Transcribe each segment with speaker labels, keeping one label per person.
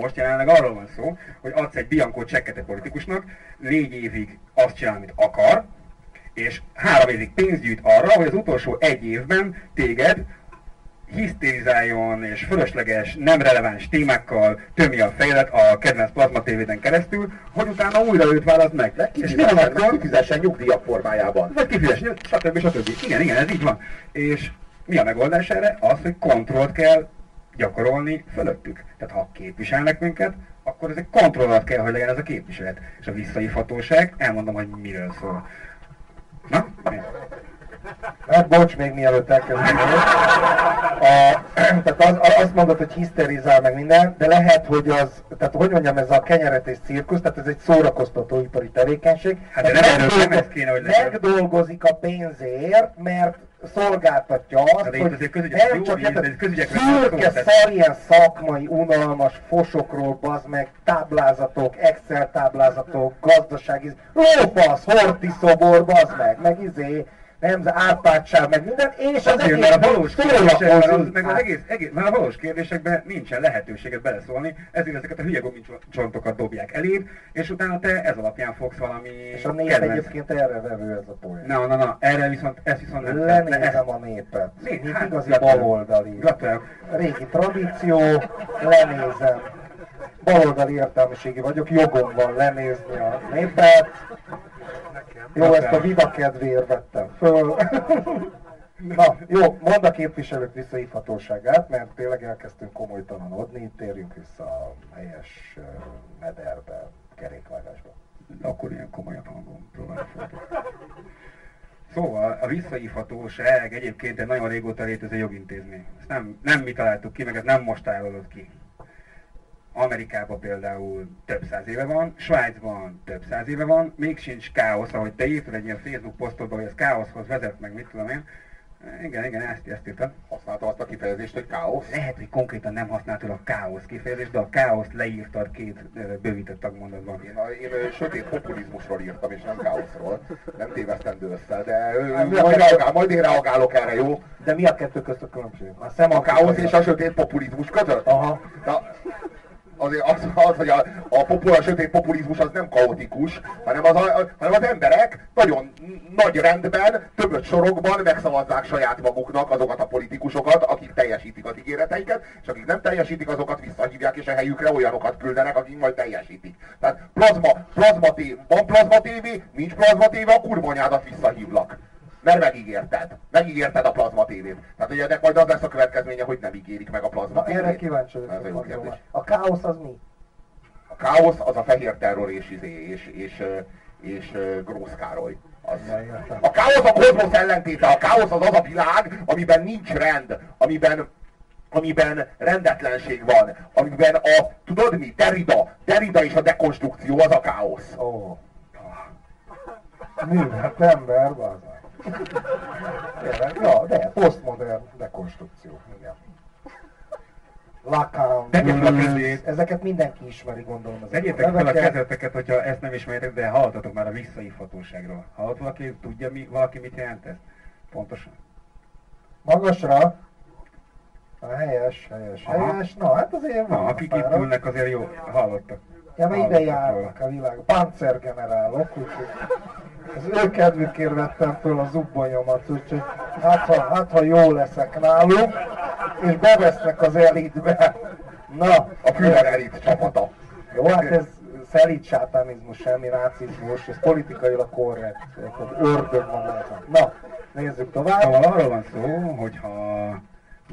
Speaker 1: Most jelenleg arról van szó, hogy adsz egy Bianco csekket egy politikusnak, négy évig azt csinál, amit akar, és három évig pénzt gyűjt arra, hogy az utolsó egy évben téged hisztérizáljon és fölösleges, nem releváns témákkal tömje a fejedet a kedvenc plazma tévéden keresztül, hogy utána újra őt választ meg.
Speaker 2: És mi van akkor? Kifizessen nyugdíjak formájában.
Speaker 1: Vagy kifizessen, stb. stb. Igen, igen, ez így van. És mi a megoldás erre? Az, hogy kontrollt kell gyakorolni fölöttük. Tehát ha képviselnek minket, akkor ez egy kontrollat kell, hogy legyen ez a képviselet. És a visszaifatóság, elmondom, hogy miről szól. Na?
Speaker 3: Hát bocs, még mielőtt elkezdünk. A, tehát az, azt mondod, hogy hiszterizál meg minden, de lehet, hogy az, tehát hogy mondjam, ez a kenyeretés cirkusz, tehát ez egy szórakoztatóipari tevékenység.
Speaker 1: Hát de nem erről nem ez kéne, hogy legyen.
Speaker 3: megdolgozik a pénzért, mert szolgáltatja azt,
Speaker 1: de
Speaker 3: hogy nem csak szürke,
Speaker 1: tehát-
Speaker 3: szar, ilyen szakmai, unalmas fosokról, bazd meg, táblázatok, Excel táblázatok, gazdasági, lófasz, horti szobor, bazd meg, meg izé, nem, árpátság, meg minden, és az
Speaker 1: Azért, mert a valós kérdésekben, meg az egész, egész, mert a valós kérdésekben nincsen lehetőséget beleszólni, ezért ezeket a hülye gumicsontokat dobják eléd, és utána te ez alapján fogsz valami
Speaker 3: És a nép
Speaker 1: kedvenc-
Speaker 3: egyébként erre vevő ez a poén.
Speaker 1: Na, na, na, erre viszont, ez viszont nem.
Speaker 3: Lenézem a népet.
Speaker 1: Né-
Speaker 3: Mint
Speaker 1: hát,
Speaker 3: igazi baloldali.
Speaker 1: Gratulálok.
Speaker 3: Régi tradíció, lenézem. Baloldali értelmiségi vagyok, jogom van lenézni a népet. Jó, ezt a vida kedvéért vettem föl. Na, jó, mondd a képviselők visszahívhatóságát, mert tényleg elkezdtünk komolytalanodni, térjünk vissza a helyes mederbe, kerékvágásba.
Speaker 1: Akkor ilyen komolyabb hangon próbálok. Szóval a visszaívhatóság egyébként egy nagyon régóta létező jogintézmény. Ezt nem, nem mi találtuk ki, meg ez nem most állodott ki. Amerikában például több száz éve van, Svájcban több száz éve van, még sincs káosz, ahogy te írtad egy ilyen Facebook posztodban, hogy ez káoszhoz vezet, meg mit tudom én. Igen, igen, ezt, ezt írtad.
Speaker 2: Használta azt a kifejezést, hogy káosz.
Speaker 1: Lehet, hogy konkrétan nem használtad a káosz kifejezést, de a káoszt leírtad két bővített tagmondatban.
Speaker 2: Én, a, én sötét populizmusról írtam, és nem káoszról. Nem tévesztendő össze, de
Speaker 3: Hát
Speaker 2: majd,
Speaker 3: kettő?
Speaker 2: reagál, majd én reagálok erre, jó?
Speaker 3: De mi a kettő közt a különbség? A szem
Speaker 2: A káosz és a sötét populizmus között?
Speaker 3: Aha.
Speaker 2: Na, azért az, az hogy a, a, popul, a sötét populizmus az nem kaotikus, hanem az, a, hanem az emberek nagyon nagy rendben, többöt sorokban megszavazzák saját maguknak azokat a politikusokat, akik teljesítik az ígéreteiket, és akik nem teljesítik, azokat visszahívják, és a helyükre olyanokat küldenek, akik majd teljesítik. Tehát plazma, plazma tév, van plazma tévé, nincs plazma tévé, a kurva anyádat visszahívlak. Mert megígérted. Megígérted a plazma tévét. Tehát ugye ennek majd az lesz a következménye, hogy nem ígérik meg a plazma tévét.
Speaker 3: erre kíváncsi vagyok. A káosz az mi?
Speaker 2: A káosz az a fehér terror és, izé, és, és, és, és Grósz Károly. Az. A káosz a kozmosz ellentéte. A káosz az az a világ, amiben nincs rend, amiben amiben rendetlenség van, amiben a, tudod mi, Derrida, Derrida és a dekonstrukció az a káosz.
Speaker 3: Ó. Művelt ember, bazen. Tényleg, ja, de posztmodern dekonstrukció, igen. Lacan,
Speaker 1: a kezét.
Speaker 3: ezeket mindenki ismeri, gondolom.
Speaker 1: Tegyétek fel a kezeteket, hogyha ezt nem ismeritek, de hallottatok már a visszaívhatóságról. Hallott valaki, tudja mi, valaki mit jelent ez? Pontosan.
Speaker 3: Magasra. Na, helyes, helyes,
Speaker 1: Aha.
Speaker 3: helyes. Na, hát azért
Speaker 1: Na,
Speaker 3: van
Speaker 1: akik itt ülnek, azért jó, hallottak.
Speaker 3: Ja, mert ide járnak a világ. Panzergenerálok, úgyhogy az ő kedvükért vettem föl a zubbonyomat, úgyhogy hát ha, hát, ha jó leszek náluk, és bevesznek az elitbe. Na,
Speaker 2: A Führer elit csapata.
Speaker 3: Jó, hát ez szelíd sátánizmus, semmi nácizmus, ez politikailag korrekt, érted? ördög van rajta. Na, nézzük tovább.
Speaker 1: Szóval arról van szó, hogy ha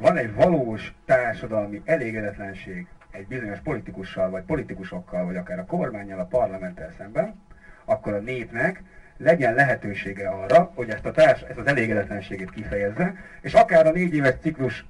Speaker 1: van egy valós társadalmi elégedetlenség egy bizonyos politikussal, vagy politikusokkal, vagy akár a kormányjal, a parlamenttel szemben, akkor a népnek legyen lehetősége arra, hogy ezt, a társ, ezt az elégedetlenségét kifejezze, és akár a négy éves ciklus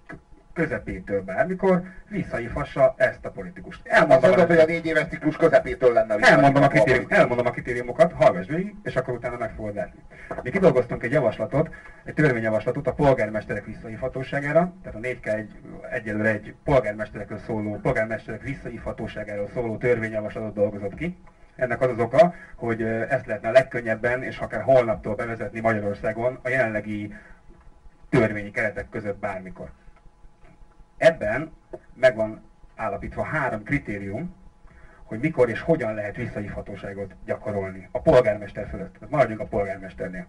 Speaker 1: közepétől bármikor visszahívhassa ezt a politikust. Elmondom,
Speaker 2: mondod, hogy
Speaker 1: a,
Speaker 2: négy éves ciklus közepétől lenne
Speaker 1: elmondom, a kritérium, elmondom a kritériumokat, hallgass végig, és akkor utána meg fogod látni. Mi kidolgoztunk egy javaslatot, egy törvényjavaslatot a polgármesterek visszahívhatóságára, tehát a 4K egy, egyelőre egy polgármesterekről szóló, polgármesterek visszahívhatóságáról szóló törvényjavaslatot dolgozott ki. Ennek az az oka, hogy ezt lehetne a legkönnyebben, és akár holnaptól bevezetni Magyarországon a jelenlegi törvényi keretek között bármikor. Ebben megvan állapítva három kritérium, hogy mikor és hogyan lehet visszahívhatóságot gyakorolni a polgármester fölött. Maradjunk a polgármesternél.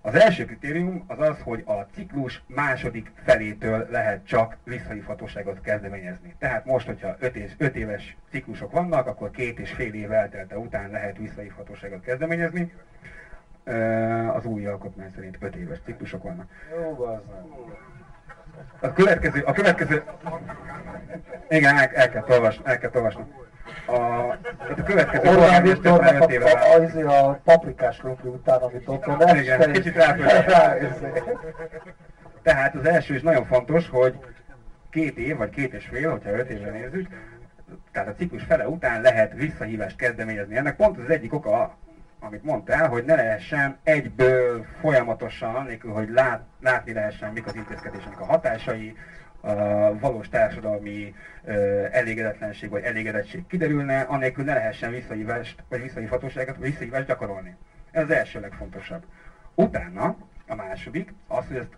Speaker 1: Az első kritérium az az, hogy a ciklus második felétől lehet csak visszahívhatóságot kezdeményezni. Tehát most, hogyha 5 éves ciklusok vannak, akkor két és fél év eltelte után lehet visszahívhatóságot kezdeményezni. Az új alkotmány szerint 5 éves ciklusok vannak.
Speaker 3: Jó, az
Speaker 1: A következő, a következő... Igen, el, el kell olvasni, el kell olvasni. A, a következő
Speaker 3: Orbán Viktornak a, a, a, a paprikás krumpli után, amit ott van,
Speaker 1: Igen, kicsit Tehát az első is nagyon fontos, hogy két év, vagy két és fél, hogyha öt évre nézzük, tehát a ciklus fele után lehet visszahívást kezdeményezni. Ennek pont az egyik oka, amit mondtál, hogy ne lehessen egyből folyamatosan, annélkül, hogy lát, látni lehessen, mik az intézkedésnek a hatásai, a valós társadalmi elégedetlenség vagy elégedettség kiderülne, annélkül ne lehessen visszahívást, vagy visszahívhatóságot, vagy visszahívást gyakorolni. Ez az első legfontosabb. Utána, a második, az, hogy ezt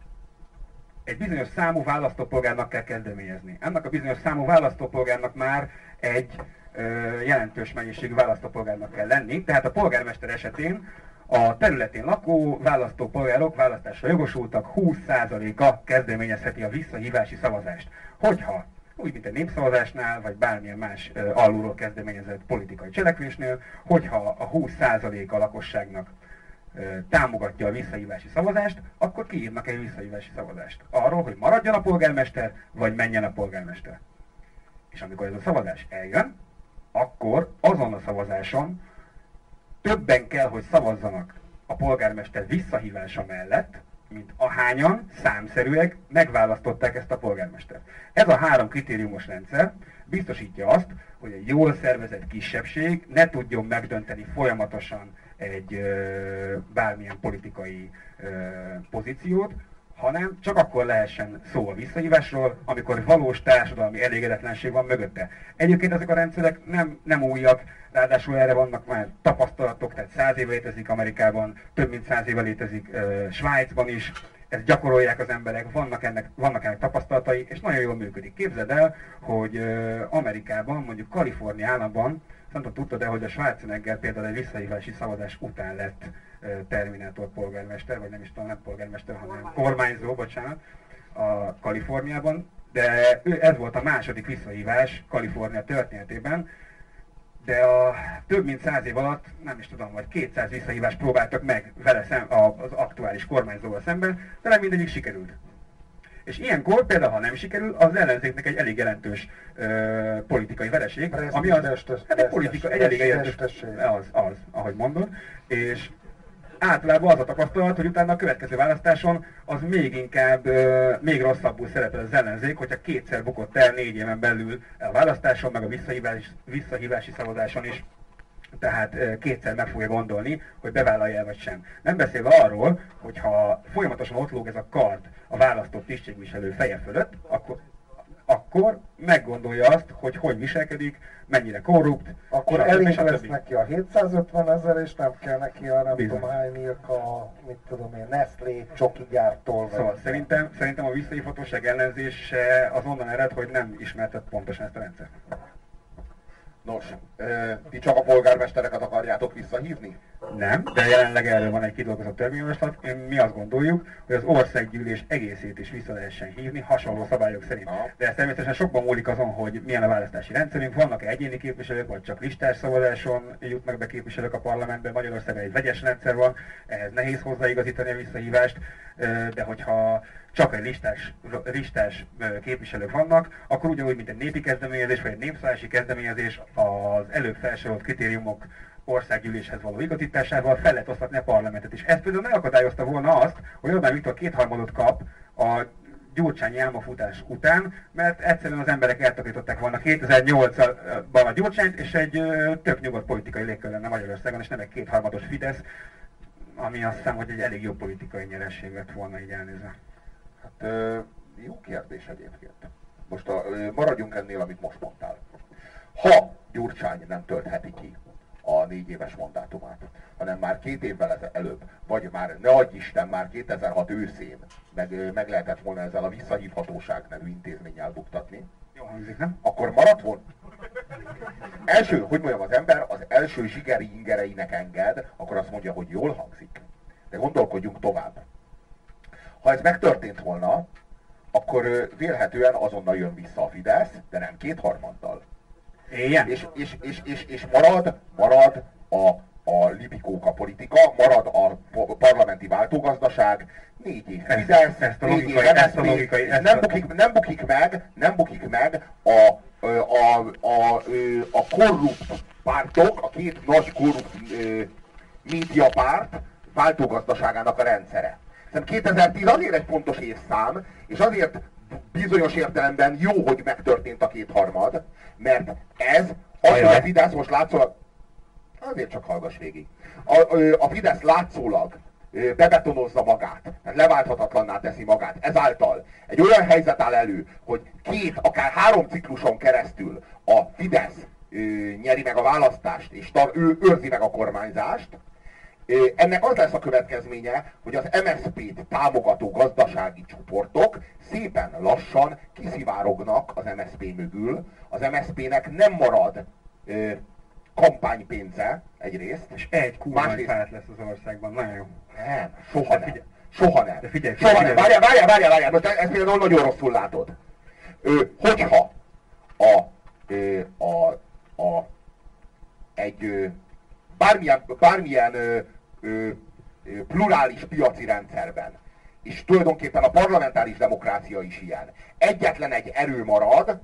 Speaker 1: egy bizonyos számú választópolgárnak kell kezdeményezni. Ennek a bizonyos számú választópolgárnak már egy ö, jelentős mennyiségű választópolgárnak kell lenni, tehát a polgármester esetén a területén lakó választópolgárok választásra jogosultak 20%-a kezdeményezheti a visszahívási szavazást. Hogyha úgy, mint egy népszavazásnál, vagy bármilyen más uh, alulról kezdeményezett politikai cselekvésnél, hogyha a 20% a lakosságnak uh, támogatja a visszahívási szavazást, akkor kiírnak egy visszahívási szavazást. Arról, hogy maradjon a polgármester, vagy menjen a polgármester. És amikor ez a szavazás eljön, akkor azon a szavazáson többen kell, hogy szavazzanak a polgármester visszahívása mellett, mint ahányan számszerűek megválasztották ezt a polgármestert. Ez a három kritériumos rendszer biztosítja azt, hogy egy jól szervezett kisebbség ne tudjon megdönteni folyamatosan egy ö, bármilyen politikai ö, pozíciót, hanem csak akkor lehessen szó a visszahívásról, amikor valós társadalmi elégedetlenség van mögötte. Egyébként ezek a rendszerek nem, nem újak, ráadásul erre vannak már tapasztalatok, tehát száz éve létezik Amerikában, több mint száz éve létezik uh, Svájcban is, ezt gyakorolják az emberek, vannak ennek, vannak ennek tapasztalatai, és nagyon jól működik. Képzeld el, hogy uh, Amerikában, mondjuk Kalifornia államban, nem tudom, tudtad de hogy a Schwarzenegger például egy visszahívási szavazás után lett Terminátor polgármester, vagy nem is tudom, nem polgármester, hanem kormányzó, bocsánat, a Kaliforniában, de ő, ez volt a második visszahívás Kalifornia történetében, de a több mint száz év alatt, nem is tudom, vagy 200 visszahívást próbáltak meg vele szem, az aktuális kormányzóval szemben, de nem mindegyik sikerült. És ilyenkor például, ha nem sikerül, az ellenzéknek egy elég jelentős ö, politikai vereség, ami az, hát egy politika, egy elég jelentős, az, az, ahogy mondod, és általában az a tapasztalat, hogy utána a következő választáson az még inkább, még rosszabbul szerepel az ellenzék, hogyha kétszer bukott el négy éven belül a választáson, meg a visszahívás, visszahívási szavazáson is tehát kétszer meg fogja gondolni, hogy bevállalja el vagy sem. Nem beszélve arról, hogy ha folyamatosan ott lóg ez a kard a választott tisztségviselő feje fölött, akkor akkor meggondolja azt, hogy hogy viselkedik, mennyire korrupt.
Speaker 3: Akkor elég lesz neki a 750 ezer, és nem kell neki a nem Bizony. tudom hány a, mit tudom én, Nestlé csoki gyártól.
Speaker 1: Szóval szerintem, szerintem a visszahívhatóság ellenzése az onnan ered, hogy nem ismertet pontosan ezt a rendszert.
Speaker 2: Nos, ti csak a polgármestereket akarjátok visszahívni?
Speaker 1: Nem, de jelenleg erről van egy kidolgozott törvényjavaslat. Mi azt gondoljuk, hogy az országgyűlés egészét is vissza lehessen hívni, hasonló szabályok szerint. Ha. De ez természetesen sokban múlik azon, hogy milyen a választási rendszerünk, vannak-e egyéni képviselők, vagy csak listás szavazáson jutnak be képviselők a parlamentbe. Magyarországon egy vegyes rendszer van, ehhez nehéz hozzáigazítani a visszahívást, de hogyha csak egy listás, listás képviselők vannak, akkor ugyanúgy, mint egy népi kezdeményezés, vagy egy népszállási kezdeményezés az előbb felsorolt kritériumok országgyűléshez való igazításával fel lehet osztatni a parlamentet is. Ez például megakadályozta volna azt, hogy Orbán Viktor kétharmadot kap a Gyurcsányi álmafutás után, mert egyszerűen az emberek eltakították volna 2008-ban a Gyurcsányt, és egy tök nyugodt politikai légkör lenne Magyarországon, és nem egy kétharmados Fidesz, ami azt hiszem, hogy egy elég jó politikai nyereség lett volna így elnézve.
Speaker 2: Hát jó kérdés egyébként. Most a, maradjunk ennél, amit most mondtál. Ha Gyurcsány nem töltheti ki a négy éves mandátumát, hanem már két évvel előbb, vagy már, ne adj Isten, már 2006 őszén meg, meg lehetett volna ezzel a visszahívhatóság nevű intézménnyel buktatni.
Speaker 1: Jó, hangzik, nem?
Speaker 2: akkor maradt volna. Első, hogy mondjam, az ember az első zsigeri ingereinek enged, akkor azt mondja, hogy jól hangzik. De gondolkodjunk tovább. Ha ez megtörtént volna, akkor vélhetően azonnal jön vissza a Fidesz, de nem kétharmaddal.
Speaker 1: Éljen?
Speaker 2: És, és, és, és, és marad, marad a, a lipikóka politika, marad a parlamenti váltógazdaság, négy év Fidesz,
Speaker 1: ezt a logikai- ezt a logikai- ezt
Speaker 2: nem bukik, nem bukik meg, nem bukik meg a, a, a, a, a korrupt pártok, a két nagy korrupt médiapárt váltógazdaságának a rendszere. Szerintem 2010 azért egy pontos évszám, és azért bizonyos értelemben jó, hogy megtörtént a kétharmad, mert ez az, hogy a. Fidesz most látszólag, azért csak hallgass végig, a, a Fidesz látszólag bebetonozza magát, tehát leválthatatlanná teszi magát. Ezáltal egy olyan helyzet áll elő, hogy két, akár három cikluson keresztül a Fidesz ö, nyeri meg a választást, és tar- ő őrzi meg a kormányzást, Ennek az lesz a következménye, hogy az MSZP-t támogató gazdasági csoportok szépen lassan kiszivárognak az MSZP mögül. Az MSZP-nek nem marad ö, kampánypénze egyrészt,
Speaker 1: És egy
Speaker 2: Másrészt-
Speaker 1: párt lesz az országban. Nagyon jó.
Speaker 2: nem, soha
Speaker 1: De
Speaker 2: nem. Soha nem.
Speaker 1: De figyelj,
Speaker 2: Soha
Speaker 1: figyelj,
Speaker 2: nem. Várjál, várjál, várjál, várjál. Most ezt például nagyon rosszul látod. Ö, hogyha a, ö, a, a, egy ö, bármilyen, bármilyen ö, plurális piaci rendszerben, és tulajdonképpen a parlamentáris demokrácia is ilyen, egyetlen egy erő marad,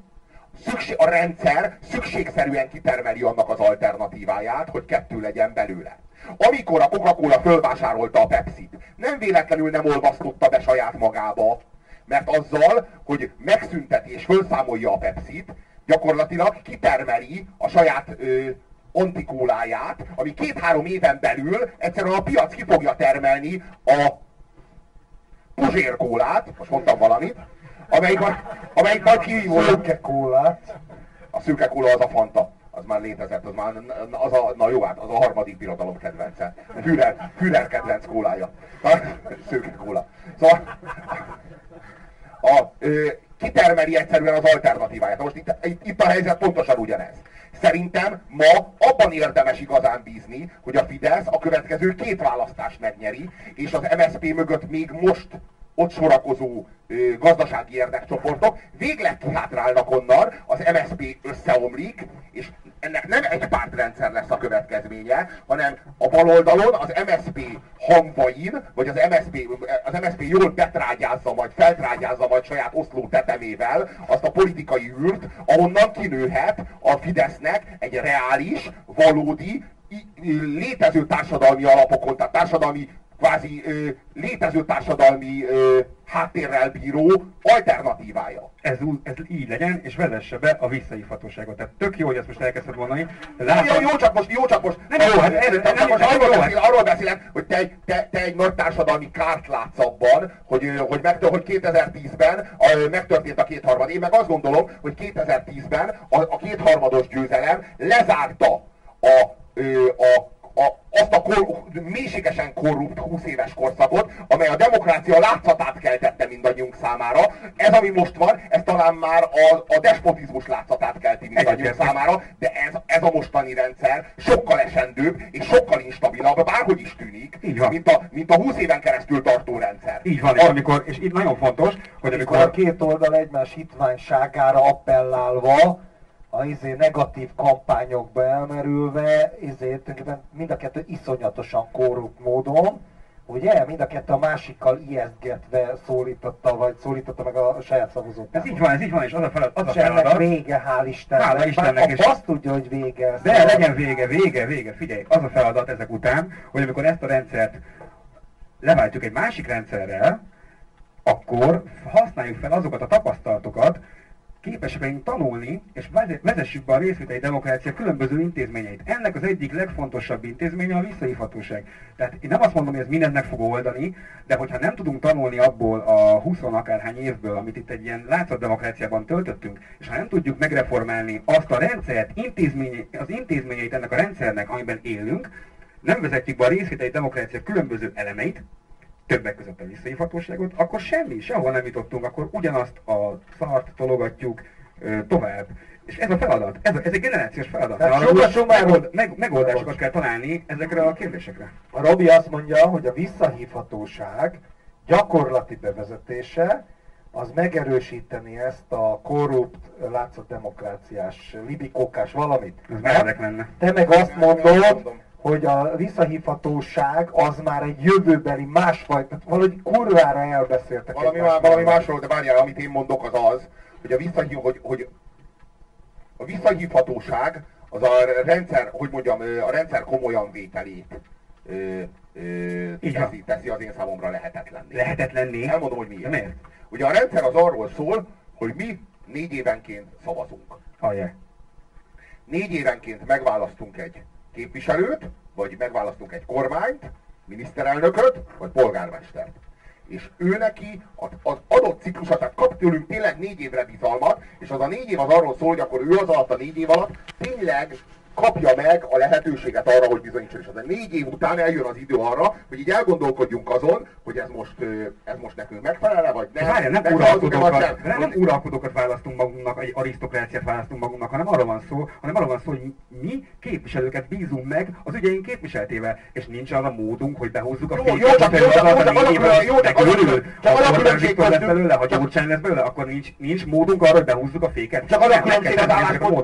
Speaker 2: szükség, a rendszer szükségszerűen kitermeli annak az alternatíváját, hogy kettő legyen belőle. Amikor a Coca-Cola fölvásárolta a Pepsi-t, nem véletlenül nem olvasztotta be saját magába, mert azzal, hogy megszünteti és fölszámolja a Pepsi-t, gyakorlatilag kitermeli a saját ö, antikóláját, ami két-három éven belül egyszerűen a piac ki fogja termelni a puzsérkólát, most mondtam valamit, amelyik, majd- amelyik majd kihívó.
Speaker 3: Szőke kólát.
Speaker 2: A szürke kóla az a Fanta. Az már létezett, az már az a, na jó, hát az a harmadik birodalom kedvence. Führer, Führer kedvenc kólája. A szürke kóla. Szóval a, ö, kitermeli egyszerűen az alternatíváját. Na Most itt, itt, itt a helyzet pontosan ugyanez. Szerintem ma abban érdemes igazán bízni, hogy a Fidesz a következő két választást megnyeri, és az MSZP mögött még most ott sorakozó gazdasági érdekcsoportok. Végleg kihátrálnak onnan, az MSZP összeomlik, és ennek nem egy pártrendszer lesz a következménye, hanem a baloldalon az MSZP hamvain, vagy az MSZP, az MSZP jól betrágyázza majd, feltrágyázza majd saját oszló tetemével azt a politikai űrt, ahonnan kinőhet a Fidesznek egy reális, valódi, létező társadalmi alapokon, tehát társadalmi kvázi ö, létező társadalmi ö, háttérrel bíró alternatívája.
Speaker 1: Ez, ez így legyen, és vezesse be a visszaívhatóságot. Tehát tök jó, hogy ezt most elkezdted mondani. de
Speaker 2: Jó,
Speaker 1: Látom,
Speaker 2: jó, csak most, jó, csak most.
Speaker 1: Nem jó, hát ez-
Speaker 2: csak
Speaker 1: nem-
Speaker 2: most
Speaker 1: nem
Speaker 2: arról,
Speaker 1: jó,
Speaker 2: beszél, arról beszélek, hogy te, egy- te, te egy nagy társadalmi kárt látsz abban, hogy, hogy, meg, hogy 2010-ben ö, megtörtént a kétharmad. Én meg azt gondolom, hogy 2010-ben a, a kétharmados győzelem lezárta a, a a, azt a kor, mélységesen korrupt 20 éves korszakot, amely a demokrácia látszatát keltette mindannyiunk számára. Ez, ami most van, ez talán már a, a despotizmus látszatát kelti mindannyiunk számára, de ez, ez a mostani rendszer sokkal esendőbb és sokkal instabilabb, bárhogy is tűnik,
Speaker 1: Így van.
Speaker 2: mint a, mint a 20 éven keresztül tartó rendszer.
Speaker 1: Így van, és amikor, és itt nagyon fontos, hogy
Speaker 3: Amikor a két oldal egymás hitványságára appellálva, a izé negatív kampányokba elmerülve, izé, mind a kettő iszonyatosan korrupt módon, ugye? Mind a kettő a másikkal ijesztgetve szólította, vagy szólította meg a saját szavazót.
Speaker 1: ez így van, ez így van, és az a feladat, az a
Speaker 3: És ennek
Speaker 1: feladat,
Speaker 3: vége, hál' Istennek.
Speaker 1: Hála Istennek, és-
Speaker 3: azt tudja, hogy vége.
Speaker 1: De
Speaker 3: Szóval-
Speaker 1: legyen vége, vége, vége, figyelj, az a feladat ezek után, hogy amikor ezt a rendszert leváltjuk egy másik rendszerrel, akkor használjuk fel azokat a tapasztalatokat, képesek legyünk tanulni, és veze- vezessük be a részvételi demokrácia különböző intézményeit. Ennek az egyik legfontosabb intézménye a visszaívhatóság. Tehát én nem azt mondom, hogy ez mindent meg fog oldani, de hogyha nem tudunk tanulni abból a 20 akárhány évből, amit itt egy ilyen látszatdemokráciában töltöttünk, és ha nem tudjuk megreformálni azt a rendszert, intézménye, az intézményeit ennek a rendszernek, amiben élünk, nem vezetjük be a részvételi demokrácia különböző elemeit, többek között a visszaívhatóságot, akkor semmi, sehol nem jutottunk, akkor ugyanazt a szart tologatjuk ö, tovább. És ez a feladat, ez, a, ez egy generációs feladat.
Speaker 3: Tehát
Speaker 1: Arra,
Speaker 3: summarum-
Speaker 1: megold, meg, megoldásokat kell találni ezekre a kérdésekre.
Speaker 3: A Robi azt mondja, hogy a visszahívhatóság gyakorlati bevezetése az megerősíteni ezt a korrupt, látszott demokráciás, libikókás valamit.
Speaker 1: Ez meredek lenne.
Speaker 3: Te meg azt mondod,
Speaker 2: mondom.
Speaker 3: Hogy a visszahívhatóság az már egy jövőbeli másfajta, valahogy kurvára elbeszéltek.
Speaker 2: Valami,
Speaker 3: egymást.
Speaker 2: má, valami másról, de várjál, amit én mondok az az, hogy a, visszahív, hogy, hogy a visszahívhatóság az a rendszer, hogy mondjam, a rendszer komolyan vételét ö, ö, teszi, teszi az én számomra lehetetlenné.
Speaker 1: Lehetetlenné.
Speaker 2: Elmondom, hogy miért.
Speaker 1: Miért?
Speaker 2: Ugye a rendszer az arról szól, hogy mi négy évenként szavazunk.
Speaker 1: Hallja.
Speaker 2: Négy évenként megválasztunk egy képviselőt, vagy megválasztunk egy kormányt, miniszterelnököt, vagy polgármestert. És ő neki az, adott ciklusa, tehát kap tőlünk tényleg négy évre bizalmat, és az a négy év az arról szól, hogy akkor ő az alatt a négy év alatt tényleg kapja meg a lehetőséget arra, hogy bizonyítson. És az a négy év után eljön az idő arra, hogy így elgondolkodjunk azon, hogy ez most, ez most nekünk megfelele, vagy nem.
Speaker 1: Várjál, nem uralkodókat, nem, nem uralkodókat választunk magunknak, egy arisztokráciát választunk magunknak, hanem arról van szó, hanem arról van szó, hogy mi képviselőket bízunk meg az ügyeink képviseltével, és nincs arra módunk, hogy behozzuk a
Speaker 2: Jó,
Speaker 1: féket,
Speaker 2: jó, csak- jó, csak-
Speaker 1: az
Speaker 2: jó, csak az a az a az a különbség
Speaker 1: Viktor lesz
Speaker 2: köztünk-
Speaker 1: belőle, ha
Speaker 2: csak-
Speaker 1: Gyurcsány lesz belőle, akkor nincs, nincs módunk arra, hogy behúzzuk a féket.
Speaker 2: Az, a az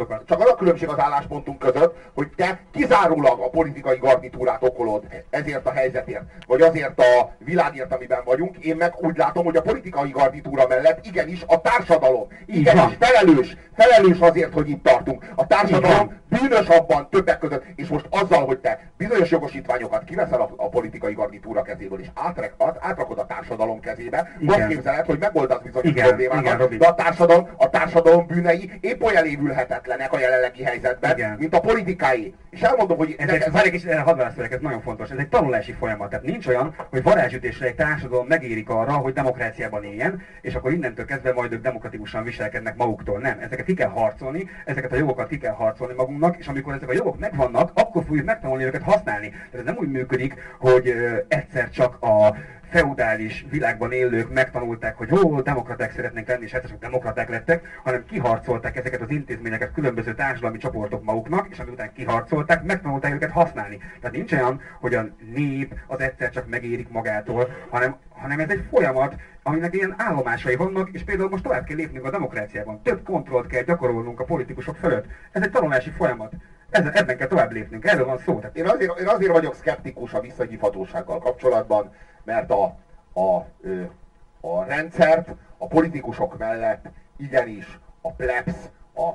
Speaker 1: a
Speaker 2: csak az a különbség az álláspontunk között, hogy te kizárólag a politikai garnitúrát okolod ezért a helyzetért, vagy azért a világért, amiben vagyunk. Én meg úgy látom, hogy a politikai garnitúra mellett igenis a társadalom, igenis felelős, felelős azért, hogy itt tartunk. A társadalom bűnös abban többek között, és most azzal, hogy te bizonyos jogosítványokat kiveszel a, a politikai garnitúra kezéből, és átrek, át, átrakod a társadalom kezébe,
Speaker 1: Igen.
Speaker 2: azt képzeled, hogy megoldasz bizonyos
Speaker 1: Igen,
Speaker 2: problémákat,
Speaker 1: igen,
Speaker 2: de a társadalom, a társadalom bűnei épp olyan elévülhetetlenek a jelenlegi helyzetben,
Speaker 1: Igen.
Speaker 2: mint a politikáé. És elmondom, hogy
Speaker 1: Ez egy, várj egy kis, hadd válaszoljak, ez nagyon fontos. Ez egy tanulási folyamat. Tehát nincs olyan, hogy varázsütésre egy társadalom megérik arra, hogy demokráciában éljen, és akkor innentől kezdve majd ők demokratikusan viselkednek maguktól. Nem, ezeket ki kell harcolni, ezeket a jogokat ki kell harcolni magunknak, és amikor ezek a jogok megvannak, akkor fogjuk megtanulni őket használni. Tehát ez nem úgy működik, hogy egyszer csak a feudális világban élők megtanulták, hogy ó, demokraták szeretnénk lenni, és egyszer csak demokraták lettek, hanem kiharcolták ezeket az intézményeket különböző társadalmi csoportok maguknak, és amiután kiharcolták, megtanulták őket használni. Tehát nincs olyan, hogy a nép az egyszer csak megérik magától, hanem, hanem ez egy folyamat, aminek ilyen állomásai vannak, és például most tovább kell lépnünk a demokráciában. Több kontrollt kell gyakorolnunk a politikusok fölött. Ez egy tanulási folyamat. Ezen, ebben kell tovább lépnünk. Erről van szó. Tehát
Speaker 2: Én azért, én azért vagyok szkeptikus a visszahívhatósággal kapcsolatban, mert a, a, a rendszert a politikusok mellett igenis a plebs, a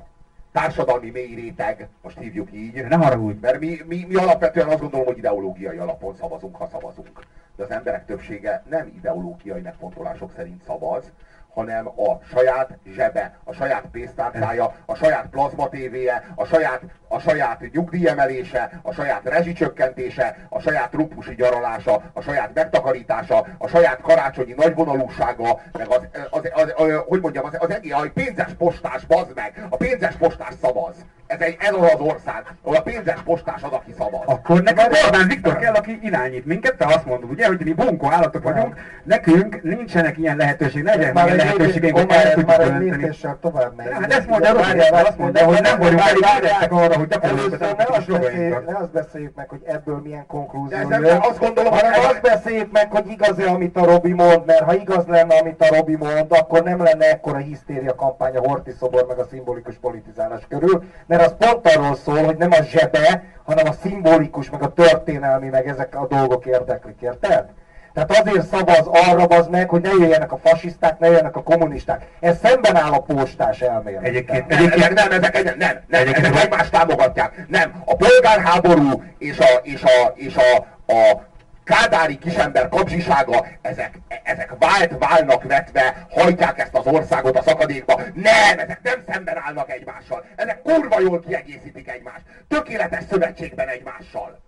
Speaker 2: társadalmi mély réteg, most hívjuk így,
Speaker 1: ne haragudj.
Speaker 2: mert mi, mi, mi alapvetően azt gondolom, hogy ideológiai alapon szavazunk, ha szavazunk. De az emberek többsége nem ideológiai megfontolások szerint szavaz, hanem a saját zsebe, a saját pénztárcája, a saját plazma tévéje, a saját, a saját nyugdíjemelése, a saját rezsicsökkentése, a saját ruppusi gyaralása, a saját megtakarítása, a saját karácsonyi nagyvonalúsága, meg az, az, az, az, hogy mondjam, az, az egész, a pénzes postás, bazd meg, a pénzes postás szavaz. Ez, egy, az az ország, ahol a pénzes postás az, aki szavaz.
Speaker 1: Akkor nekünk Orbán Viktor kell, aki irányít minket, te azt mondod, ugye, hogy mi bunkó állatok vagyunk, nekünk nincsenek ilyen lehetőség, legyen ilyen lehetőségeink, hogy el tudjuk dönteni.
Speaker 3: tovább megy.
Speaker 1: Hát ezt mondja Robi, azt mondja, hogy nem vagyunk elég érettek arra, hogy gyakoroljuk a
Speaker 3: Először ne azt, beszéljük, meg, hogy ebből milyen konklúzió jön,
Speaker 2: azt gondolom,
Speaker 3: hanem azt beszéljük meg, hogy igaz-e, amit a Robi mond, mert ha igaz lenne, amit a Robi mond, akkor nem lenne ekkora hisztéria kampány a Horti szobor meg a szimbolikus politizálás körül, mert az pont arról szól, hogy nem a zsebe, hanem a szimbolikus, meg a történelmi, meg ezek a dolgok érdeklik, érted? Tehát azért szavaz arra az meg, hogy ne jöjjenek a fasiszták, ne jöjjenek a kommunisták. Ez szemben áll a postás elmélet.
Speaker 1: Egyébként-
Speaker 2: Nem, ezek nem, ezek egy, nem, nem,
Speaker 1: Egyébként
Speaker 2: ezek egymást támogatják. Nem, a polgárháború és a, és a, és a, a kádári kisember kapzsisága, ezek, ezek vált válnak vetve, hajtják ezt az országot a szakadékba. Nem, ezek nem szemben állnak egymással. Ezek kurva jól kiegészítik egymást. Tökéletes szövetségben egymással.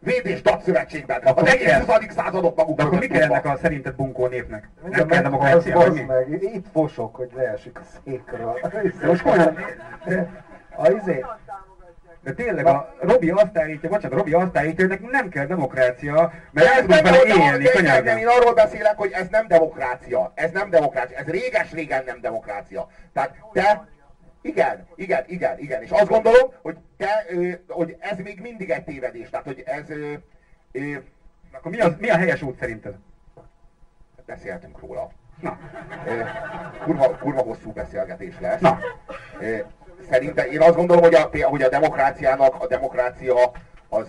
Speaker 2: Véd és dat szövetségben. Az
Speaker 1: Akkor mi
Speaker 2: egész
Speaker 1: kell?
Speaker 2: 20. századok maguk
Speaker 1: De akkor mi kell ennek a szerinted bunkó népnek? Nem kell demokrácia,
Speaker 3: az-
Speaker 1: vagy
Speaker 3: az
Speaker 1: mi?
Speaker 3: meg. Itt fosok, hogy leesik a székről.
Speaker 1: Most komolyan,
Speaker 3: A izé,
Speaker 1: de tényleg a Robi azt állítja, bocsánat, Robi azt állítja, hogy nekünk nem kell demokrácia, mert
Speaker 2: De ez nem,
Speaker 1: vele élni, könyörgöm.
Speaker 2: Én arról beszélek, hogy ez nem demokrácia. Ez nem demokrácia. Ez réges-régen nem demokrácia. Tehát te, Igen, igen, igen, igen. És azt gondolom, hogy, te, hogy ez még mindig egy tévedés. Tehát, hogy ez...
Speaker 1: Akkor mi, az, mi a helyes út szerinted?
Speaker 2: beszélhetünk róla.
Speaker 1: Na,
Speaker 2: kurva, kurva hosszú beszélgetés lesz.
Speaker 1: na.
Speaker 2: Szerintem én azt gondolom, hogy a, hogy a demokráciának, a demokrácia az,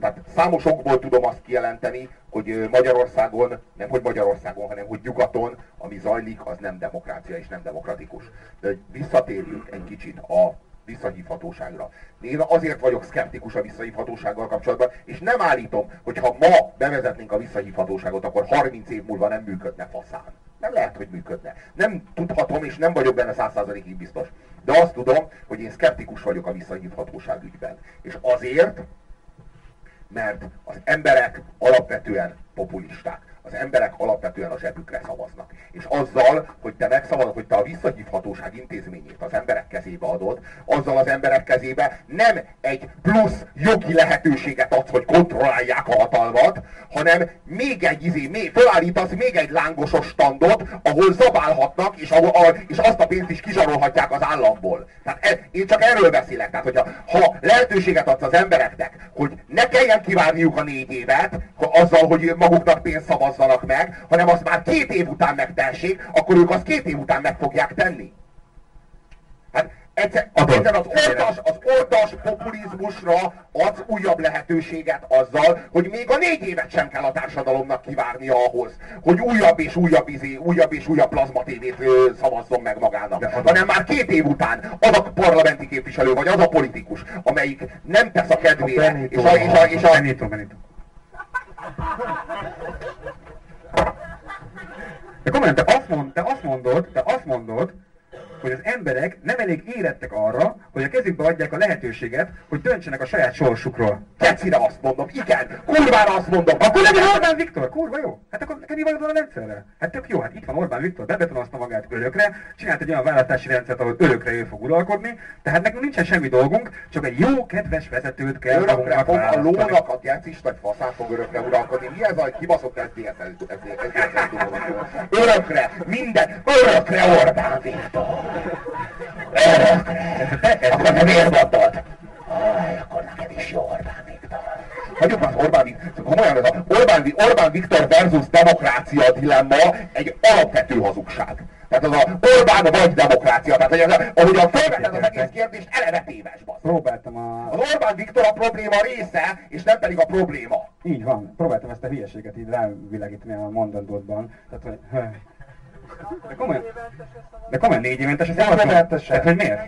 Speaker 2: tehát számos okból tudom azt kijelenteni, hogy Magyarországon, nem hogy Magyarországon, hanem hogy nyugaton, ami zajlik, az nem demokrácia és nem demokratikus. De visszatérjünk egy kicsit a visszahívhatóságra. Én azért vagyok szkeptikus a visszahívhatósággal kapcsolatban, és nem állítom, hogy ha ma bevezetnénk a visszahívhatóságot, akkor 30 év múlva nem működne faszán. Nem lehet, hogy működne. Nem tudhatom, és nem vagyok benne 100%-ig biztos. De azt tudom, hogy én szkeptikus vagyok a visszahívhatóság ügyben. És azért, mert az emberek alapvetően populisták. Az emberek alapvetően a zsebükre szavaznak. És azzal, hogy te megszavazod, hogy te a visszahívhatóság intézményét az emberek kezébe adod, azzal az emberek kezébe nem egy plusz jogi lehetőséget adsz, hogy kontrollálják a hatalmat, hanem még egy izé, még, fölállítasz még egy lángosos standot, ahol zabálhatnak, és, ahol, a, és azt a pénzt is kizsarolhatják az államból. Tehát e, én csak erről beszélek. Tehát, hogyha ha lehetőséget adsz az embereknek, hogy ne kelljen kivárniuk a négy évet, azzal, hogy maguknak pénzt szavazzanak meg, hanem azt már két év után megtessék, akkor ők azt két év után meg fogják tenni. Hát egyszer, egyszer az, oldas, az oldas populizmusra adsz újabb lehetőséget azzal, hogy még a négy évet sem kell a társadalomnak kivárnia ahhoz, hogy újabb és újabb, izé, újabb és újabb plazmatévét szavazzon meg magának.
Speaker 1: De.
Speaker 2: Hanem már két év után az a parlamenti képviselő, vagy az a politikus, amelyik nem tesz a kedvére,
Speaker 3: A Benito.
Speaker 2: és a, és a, és a,
Speaker 1: Benito, Benito. De komolyan, te azt, mond, te azt mondod, te azt mondod, hogy az emberek nem elég érettek arra, hogy a kezükbe adják a lehetőséget, hogy döntsenek a saját sorsukról.
Speaker 2: Kecire azt mondom, igen, kurvára azt mondom.
Speaker 1: Akkor legyen Orbán Viktor, kurva jó. Hát akkor nekem mi van a rendszerrel? Hát tök jó, hát itt van Orbán Viktor, bebetonozta magát örökre, csinált egy olyan választási rendszert, ahol örökre ő fog uralkodni, tehát nekünk nincsen semmi dolgunk, csak egy jó, kedves vezetőt kell
Speaker 2: Örökre fog a lónak a vagy faszán fog örökre uralkodni. Mi ez a kibaszott SZDSZ? Örökre, minden, örökre Orbán Viktor. Akkor miért mondod? Aj, akkor neked is jó Orbán Viktor. Hagyjuk már az Orbán Viktor, komolyan ez a Orbán, Orbán Viktor versus demokrácia dilemma egy alapvető hazugság. Tehát az a Orbán vagy demokrácia. Tehát hogy ez, ahogyan felveted az egész kérdést, eleve téves basz.
Speaker 1: Próbáltam a...
Speaker 2: Az Orbán Viktor a probléma része, és nem pedig a probléma.
Speaker 1: Így van, próbáltam ezt a hülyeséget így rávilágítani a mondandódban. Tehát, hogy... De komolyan, de komolyan négy éventes, ez
Speaker 3: Négy
Speaker 1: alapvető.
Speaker 3: éventesen.
Speaker 1: Tehát, hogy miért?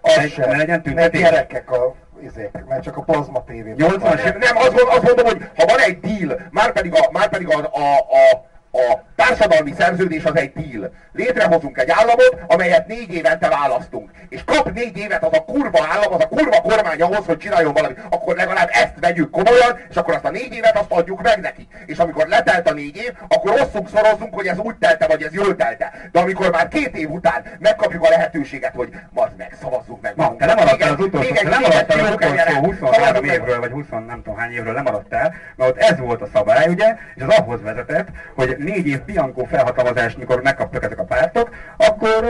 Speaker 3: Az
Speaker 1: Ne-
Speaker 3: sem.
Speaker 1: ne legyen tüntetés.
Speaker 3: gyerekek a izék, mert csak a plazma tévé.
Speaker 1: 80-as
Speaker 2: Nem, nem azt, mond- azt mondom, hogy ha van egy deal, már pedig a, már pedig a, a, a, a társadalmi szerződés az egy deal. Létrehozunk egy államot, amelyet négy évente választunk. És kap négy évet az a kurva állam, az a kurva kormány ahhoz, hogy csináljon valamit. Akkor legalább ezt vegyük komolyan, és akkor azt a négy évet azt adjuk meg neki. És amikor letelt a négy év, akkor osszunk, szorozzunk, hogy ez úgy telte, vagy ez jól telte. De amikor már két év után megkapjuk a lehetőséget, hogy mazd meg, szavazzunk meg
Speaker 1: Ma, te lemaradtál az utolsó, te lemaradtál az utolsó 23
Speaker 2: Szavazzunk meg-
Speaker 1: évről, vagy 20 nem tudom hány évről lemaradtál, mert ott ez volt a szabály, ugye, és az ahhoz vezetett, hogy négy év Bianco felhatalmazást, mikor megkaptak ezek a pártok, akkor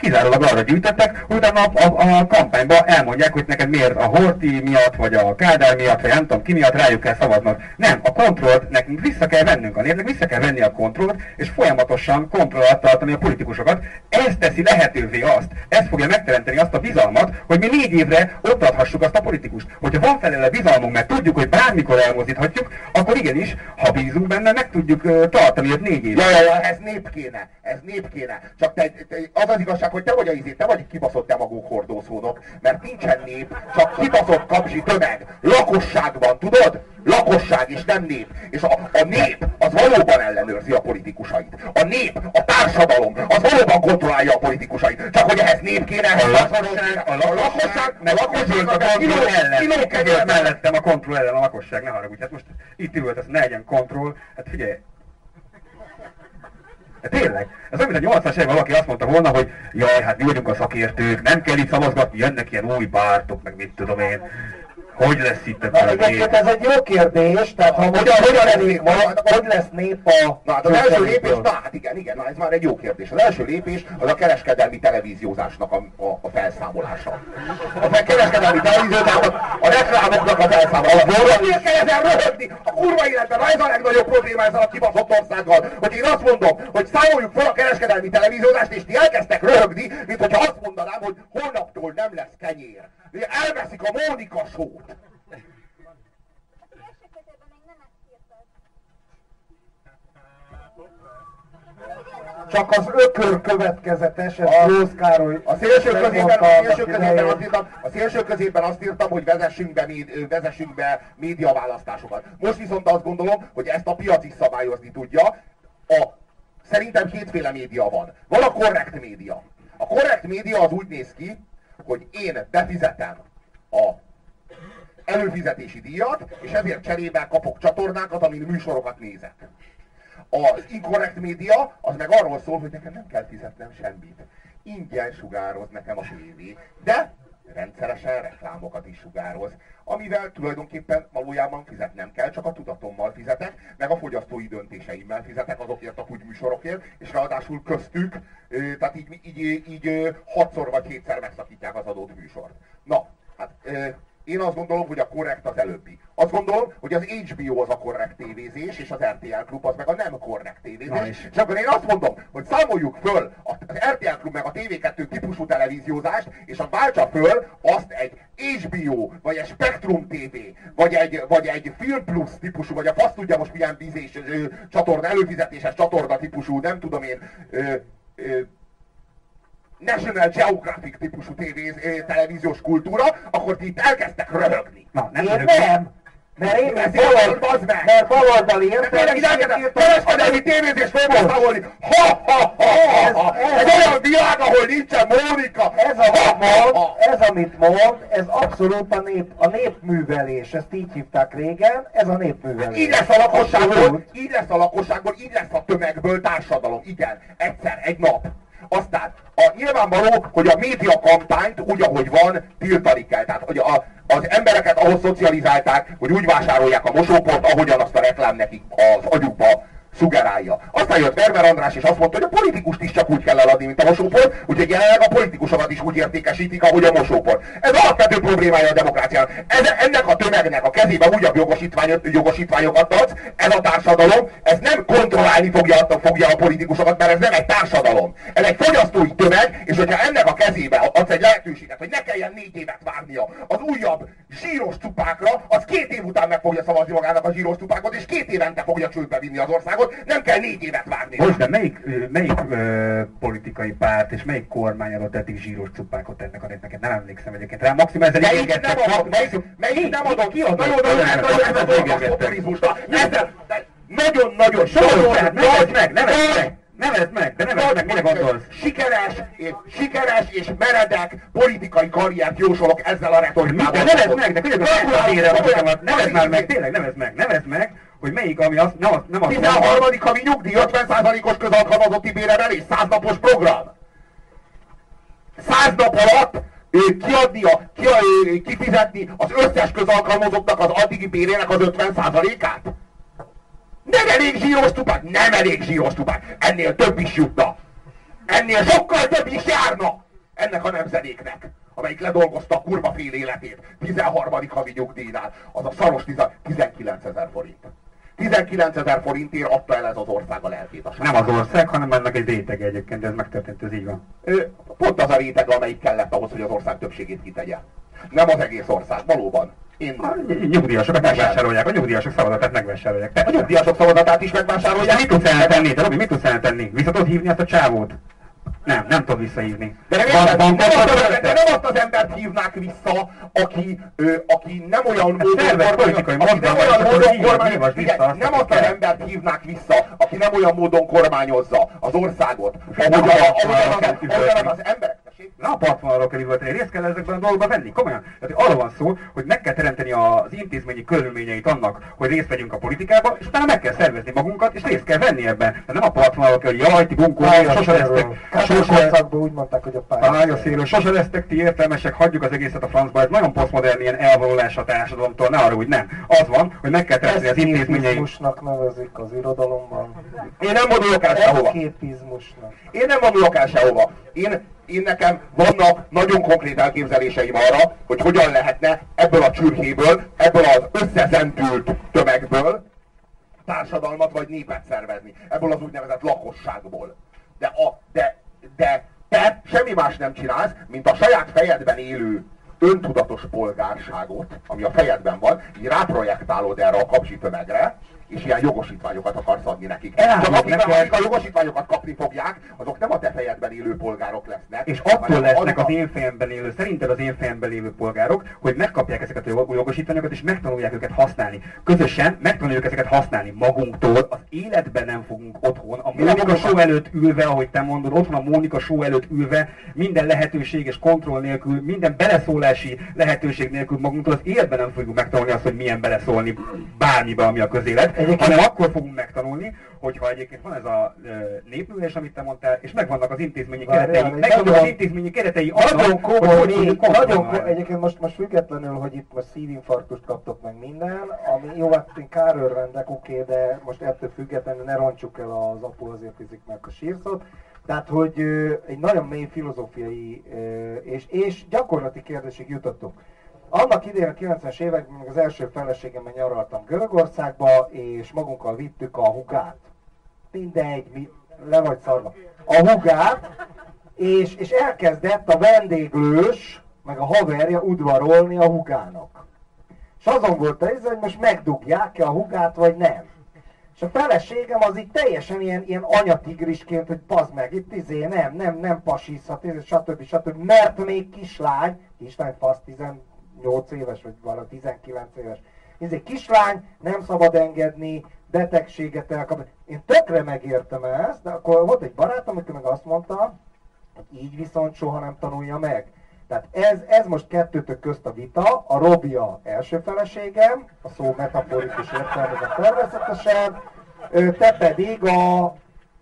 Speaker 1: kizárólag arra gyűjtöttek, hogy utána a, a, a kampányban elmondják, hogy neked miért a Horti miatt, vagy a Kádár miatt, vagy nem tudom ki miatt rájuk kell szavaznod. Nem, a kontrollt nekünk vissza kell vennünk a népnek, vissza kell venni a kontrollt, és folyamatosan kontroll alatt tartani a politikusokat. Ez teszi lehetővé azt, ez fogja megteremteni azt a bizalmat, hogy mi négy évre odaadhassuk azt a politikust. Hogyha van felele bizalmunk, mert tudjuk, hogy bármikor elmozdíthatjuk, akkor igenis, ha bízunk benne, meg tudjuk tartani őt négy évre.
Speaker 2: Ja, ja, ja, ez nép kéne, ez nép kéne. Csak te, te, az az igazság, hogy te vagy a izé, te vagy kibaszott demagóg hordószónok, mert nincsen nép, csak kibaszott kapzsi tömeg, lakosságban, tudod? Lakosság és nem nép. És a, a nép az valóban ellenőrzi a politikusait. A nép, a társadalom, az valóban kontrollálja a politikusait. Csak hogy ehhez nép kéne,
Speaker 1: A lakosság, a lakosság, a közölt a kontroll ellen. Mellettem a kontroll ellen a lakosság, ne haragudj. Hát most itt ült, ez ne legyen kontroll. Hát figyelj. Hát tényleg, ez olyan, mint a 80-as években valaki azt mondta volna, hogy jaj, hát mi vagyunk a szakértők, nem kell itt szavazgatni, jönnek ilyen új bártok, meg mit tudom én. Hogy lesz itt a
Speaker 3: egyébként ez egy jó kérdés, tehát ha
Speaker 2: Hogyan- hogyan lesz nép?
Speaker 3: hogy lesz nép a...
Speaker 2: Na hát az első lépés, na hát igen, igen, na ez már egy jó kérdés. Az első lépés az a kereskedelmi televíziózásnak a, a, a felszámolása. A kereskedelmi televíziózásnak, a reklámoknak a felszámolása. Miért kell ezen röhögni? A kurva életben na ez a legnagyobb probléma ezzel a kibaszott országgal, hogy én azt mondom, hogy számoljuk fel a kereskedelmi televíziózást, és ti elkezdtek röhögni, mint hogyha azt mondanám, hogy holnaptól nem lesz kenyér. Elveszik a Mónika sót.
Speaker 3: Csak az ökör következetes, ez
Speaker 2: A-
Speaker 3: Józs Károly.
Speaker 2: A szélső
Speaker 3: megmondta
Speaker 2: a szélső
Speaker 3: idején.
Speaker 2: azt írtam, a szélső közében azt írtam, hogy vezessünk be, vezessünk be médiaválasztásokat. Most viszont azt gondolom, hogy ezt a piac is szabályozni tudja. A, szerintem kétféle média van. Van a korrekt média. A korrekt média az úgy néz ki, hogy én befizetem a előfizetési díjat, és ezért cserébe kapok csatornákat, amin műsorokat nézek. Az inkorrekt média az meg arról szól, hogy nekem nem kell fizetnem semmit. Ingyen sugároz nekem a tévé, de rendszeresen reklámokat is sugároz, amivel tulajdonképpen valójában fizetnem kell, csak a tudatommal fizetek, meg a fogyasztói döntéseimmel fizetek azokért a műsorokért, és ráadásul köztük, tehát így, így, így hatszor vagy hétszer megszakítják az adott műsort. Na, hát én azt gondolom, hogy a korrekt az előbbi. Azt gondolom, hogy az HBO az a korrekt tévézés, és az RTL Klub az meg a nem korrekt tévézés.
Speaker 1: és-
Speaker 2: És akkor én azt mondom, hogy számoljuk föl az RTL Klub meg a TV2 típusú televíziózást, és a váltsa föl azt egy HBO, vagy egy Spectrum TV, vagy egy, vagy egy Film Plus típusú, vagy a fasz tudja most milyen vízés ö, csatorna, előfizetéses csatorna típusú, nem tudom én, ö, ö, National Geographic típusú tévéz, ö, televíziós kultúra, akkor ti itt elkezdtek röhögni.
Speaker 1: Na, nem
Speaker 3: Én
Speaker 1: rögtön.
Speaker 3: nem! Mert én,
Speaker 2: Ezért
Speaker 3: balold,
Speaker 2: bazd meg!
Speaker 3: mert
Speaker 2: De tényleg így elkezdtek
Speaker 3: értelmiséget
Speaker 2: kereskedelmi tévézést felbeszámolni. Ha, ha, ha, ha, ha.
Speaker 3: Ez-
Speaker 2: Egy olyan világ, ahol nincsen Mónika.
Speaker 3: Ez, amit
Speaker 2: ha,
Speaker 3: mond,
Speaker 2: ha.
Speaker 3: ez, amit mond, ez abszolút a, nép, a népművelés. Ezt így hívták régen, ez a népművelés.
Speaker 2: Így lesz a lakosságból, így lesz a lakosságból, így lesz a tömegből társadalom. Igen, egyszer, egy nap. Aztán a, nyilvánvaló, hogy a média kampányt úgy, ahogy van, tiltani kell. Tehát, hogy a, az embereket ahhoz szocializálták, hogy úgy vásárolják a mosóport, ahogyan azt a reklám nekik az agyukba szugerálja. Aztán jött Vermer András, és azt mondta, hogy a politikust is csak úgy kell eladni, mint a mosópor, úgyhogy jelenleg a politikusokat is úgy értékesítik, ahogy a mosópor. Ez alapvető problémája a demokráciának. Ez, ennek a tömegnek a kezébe újabb jogosítványokat adsz, ez a társadalom, ez nem kontrollálni fogja, fogja a politikusokat, mert ez nem egy társadalom. Ez egy fogyasztói tömeg, és hogyha ennek a kezébe adsz egy lehetőséget, hogy ne kelljen négy évet várnia az újabb zsíros cupákra, az két év után meg fogja szavazni magának a zsíros cupákot, és két évente fogja csődbe vinni az országot, nem kell négy évet várni.
Speaker 1: Most, de melyik, melyik ö, politikai párt és melyik kormány adott eddig zsíros cupákot ennek a népnek? Nem emlékszem egyébként rá. Maximum ezzel
Speaker 2: Melyik nem adott, melyik, melyik nem adott,
Speaker 1: ki adott?
Speaker 2: nagyon nagyon nagyon nagyon nagyon
Speaker 1: Sorolj fel, nevezd meg, de nevezd meg, mire gondolsz?
Speaker 2: Sikeres, és, sikeres és meredek politikai karriert jósolok ezzel a retorikával.
Speaker 1: De nevezd meg, de könyörgöm, nevezd már meg, tényleg nevezd meg, nevezd meg, hogy melyik, ami az, nem az, nem az,
Speaker 2: 13. havi nyugdíj, 50%-os közalkalmazotti béremelés, 100 napos program. 100 nap alatt ö, kiadni, a, ki, kifizetni az összes közalkalmazottnak az addigi bérének az 50%-át? Nem elég zsíros tupák? Nem elég zsíros tupák. Ennél több is jutna. Ennél sokkal több is járna ennek a nemzedéknek, amelyik ledolgozta a kurva fél életét 13. havi nyugdíjnál. Az a szaros 10 19 ezer forint. 19 ezer forintért adta el ez az ország a lelkét. A
Speaker 1: Nem az ország, hanem ennek egy rétege egyébként, de ez megtörtént, ez így van.
Speaker 2: Ö, Pont az a réteg, amelyik kellett ahhoz, hogy az ország többségét kitegye. Nem az egész ország, valóban. Én
Speaker 1: A nyugdíjasokat megvásárolják, a nyugdíjasok szavazatát megvásárolják.
Speaker 2: a
Speaker 1: Persze.
Speaker 2: nyugdíjasok szavazatát is megvásárolják.
Speaker 1: mit tudsz eltenni, te Robi, mit tudsz eltenni? Vissza tudod hívni azt a csávót? Nem, nem tudod visszahívni.
Speaker 2: De nem,
Speaker 1: Van- van-
Speaker 2: nem,
Speaker 1: van-
Speaker 2: azt az, de nem azt az embert hívnák vissza, aki, ö, aki nem olyan módon
Speaker 1: politikai
Speaker 2: nem olyan módon
Speaker 1: hívd-
Speaker 2: kormányoz-
Speaker 1: hívasd vissza
Speaker 2: igen,
Speaker 1: azt,
Speaker 2: nem azt az embert hívnák vissza, aki nem olyan módon kormányozza az országot, ahogyan az emberek, Tessék?
Speaker 1: Nem a partvonalról kell indulni, részt kell ezekben a dolgokban venni, komolyan. Tehát arról van szó, hogy meg kell teremteni az intézményi körülményeit annak, hogy részt vegyünk a politikába, és utána meg kell szervezni magunkat, és részt kell venni ebben. Tehát nem a partvonalról kell, hogy jaj, ti bunkó, sose lesztek, sose,
Speaker 3: Kártyákorszakban úgy mondták, hogy a
Speaker 1: pályaszélő, sose lesztek ti értelmesek, hagyjuk az egészet a francba, ez nagyon posztmodern ilyen elvonulás a társadalomtól, ne arra, hogy nem. Az van, hogy meg kell teremteni az intézményei.
Speaker 3: Eszképizmusnak nevezik az irodalomban.
Speaker 2: Én nem vonulok el sehova. Én nem vonulok el sehova. Én, én nekem vannak nagyon konkrét elképzeléseim arra, hogy hogyan lehetne ebből a csürhéből, ebből az összezentült tömegből társadalmat vagy népet szervezni. Ebből az úgynevezett lakosságból. De, a, de, de te semmi más nem csinálsz, mint a saját fejedben élő öntudatos polgárságot, ami a fejedben van, így ráprojektálod erre a kapcsi tömegre, és ilyen jogosítványokat akarsz adni nekik.
Speaker 1: Elárulok
Speaker 2: Csak akik,
Speaker 1: neked.
Speaker 2: akik a jogosítványokat kapni fogják, azok nem a te fejedben élő polgárok lesznek.
Speaker 1: És attól lesznek az
Speaker 2: a-
Speaker 1: én fejemben élő, szerinted az én fejemben lévő polgárok, hogy megkapják ezeket a jog- jogosítványokat, és megtanulják őket használni. Közösen megtanuljuk ezeket használni magunktól, az életben nem fogunk otthon, a Mónika show előtt ülve, ahogy te mondod, otthon a Mónika show előtt ülve, minden lehetőség és kontroll nélkül, minden beleszólási lehetőség nélkül magunktól, az életben nem fogjuk megtanulni azt, hogy milyen beleszólni bármibe, ami a közélet,
Speaker 3: Egyébként-
Speaker 1: hanem akkor fogunk megtanulni, hogyha egyébként van ez a ö, népművelés, amit te mondtál, és megvannak az intézményi
Speaker 3: Várjál,
Speaker 1: keretei, megvannak az intézményi keretei annak, hogy
Speaker 3: komoly,
Speaker 1: hogy
Speaker 3: nagyon komoly, egyébként most, most függetlenül, hogy itt most szívinfarktust kaptok meg minden, ami jó, hát én kárörvendek, oké, de most ettől függetlenül ne roncsuk el az apu azért fizik meg a sírszot. Tehát, hogy egy nagyon mély filozófiai és, és gyakorlati kérdésig jutottunk. Annak idején a 90-es években még az első feleségemmel nyaraltam Görögországba, és magunkkal vittük a hugát. Mindegy, mi, le vagy szarva. A hugát, és, és elkezdett a vendéglős, meg a haverja udvarolni a hugának. És azon volt az, hogy most megdugják-e a hugát, vagy nem. És a feleségem az így teljesen ilyen, ilyen anyatigrisként, hogy bazd meg, itt izé nem, nem, nem pasízhat, izé, stb. stb. Mert még kislány, kislány fasz 18 éves, vagy valami 19 éves, izé kislány, nem szabad engedni, betegséget elkap. Én tökre megértem ezt, de akkor volt egy barátom, aki meg azt mondta, hogy így viszont soha nem tanulja meg. Tehát ez, ez most kettőtök közt a vita, a Robi a első feleségem, a szó metaforikus értelmezett természetesen, te pedig a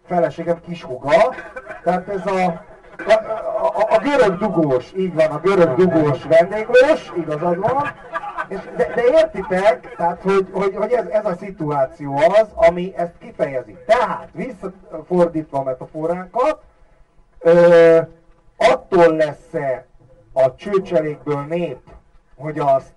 Speaker 3: feleségem kishuga, tehát ez a, a, a, görög dugós, így van, a görög dugós vendéglős, igazad van, és de, de értitek, tehát hogy, hogy, hogy ez, ez a szituáció az, ami ezt kifejezi. Tehát, visszafordítva a metaforánkat, Ö, attól lesz-e a csőcselékből nép, hogy azt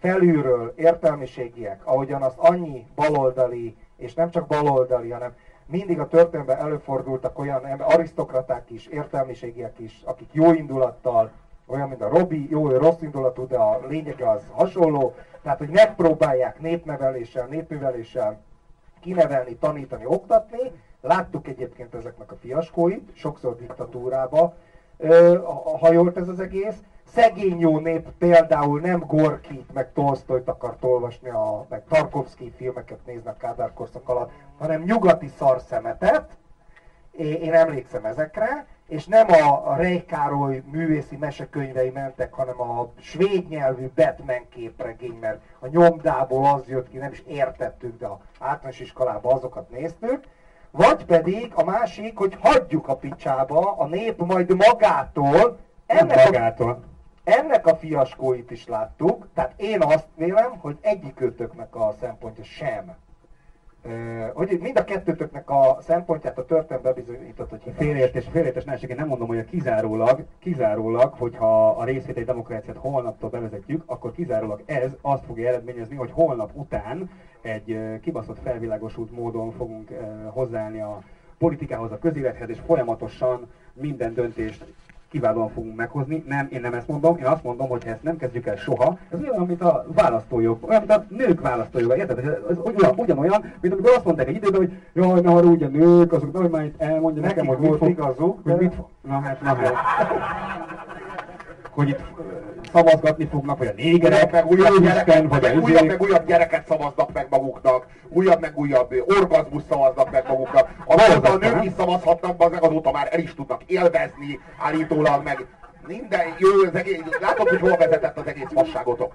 Speaker 3: felülről értelmiségiek, ahogyan azt annyi baloldali, és nem csak baloldali, hanem mindig a történelemben előfordultak olyan arisztokraták is, értelmiségiek is, akik jó indulattal, olyan, mint a Robi, jó, ő rossz indulatú, de a lényege az hasonló, tehát, hogy megpróbálják népneveléssel, népműveléssel kinevelni, tanítani, oktatni. Láttuk egyébként ezeknek a fiaskóit, sokszor diktatúrába hajolt ez az egész. Szegény jó nép például nem Gorkit, meg Tolstoyt akart olvasni, a, meg Tarkovsky filmeket néznek Kádár korszak alatt, hanem nyugati szarszemetet, én emlékszem ezekre, és nem a, a Rej Károly művészi mesekönyvei mentek, hanem a svéd nyelvű Batman képregény, mert a nyomdából az jött ki, nem is értettük, de a általános iskolában azokat néztük. Vagy pedig a másik, hogy hagyjuk a picsába, a nép majd magától, ennek
Speaker 1: Magától.
Speaker 3: Ennek a fiaskóit is láttuk, tehát én azt vélem, hogy egyikőtöknek a szempontja sem. Ö, hogy mind a kettőtöknek a szempontját a történet bebizonyított, hogy hibás.
Speaker 1: Félreértés, félreértés ne nem mondom, hogy a kizárólag, kizárólag, hogyha a részvételi demokráciát holnaptól bevezetjük, akkor kizárólag ez azt fogja eredményezni, hogy holnap után egy kibaszott felvilágosult módon fogunk hozzáállni a politikához, a közélethez, és folyamatosan minden döntést kiválóan fogunk meghozni. Nem, én nem ezt mondom, én azt mondom, hogy ezt nem kezdjük el soha, ez olyan, mint a választójog, olyan, mint a nők választójoga, érted? Ez, ez ugyan, ugyanolyan, mint amikor azt mondták egy időben, hogy jaj, ne haragudj a nők, azok nehogy már itt elmondja nekem, hogy mit
Speaker 3: volt
Speaker 1: fog,
Speaker 3: igazuk,
Speaker 1: hogy mit fog, na hát, na hát. Hogy itt szavazgatni fognak, vagy a négerek,
Speaker 2: meg újabb,
Speaker 1: Isten,
Speaker 2: gyereket,
Speaker 1: vagy a
Speaker 2: újabb meg újabb gyereket szavaznak meg maguknak, újabb meg újabb orgazmus szavaznak meg maguknak. Azóta a nők is szavazhatnak, az meg azóta már el is tudnak élvezni, állítólag meg Minden, jó, az egész, látod, hogy hol vezetett az egész fasságotok.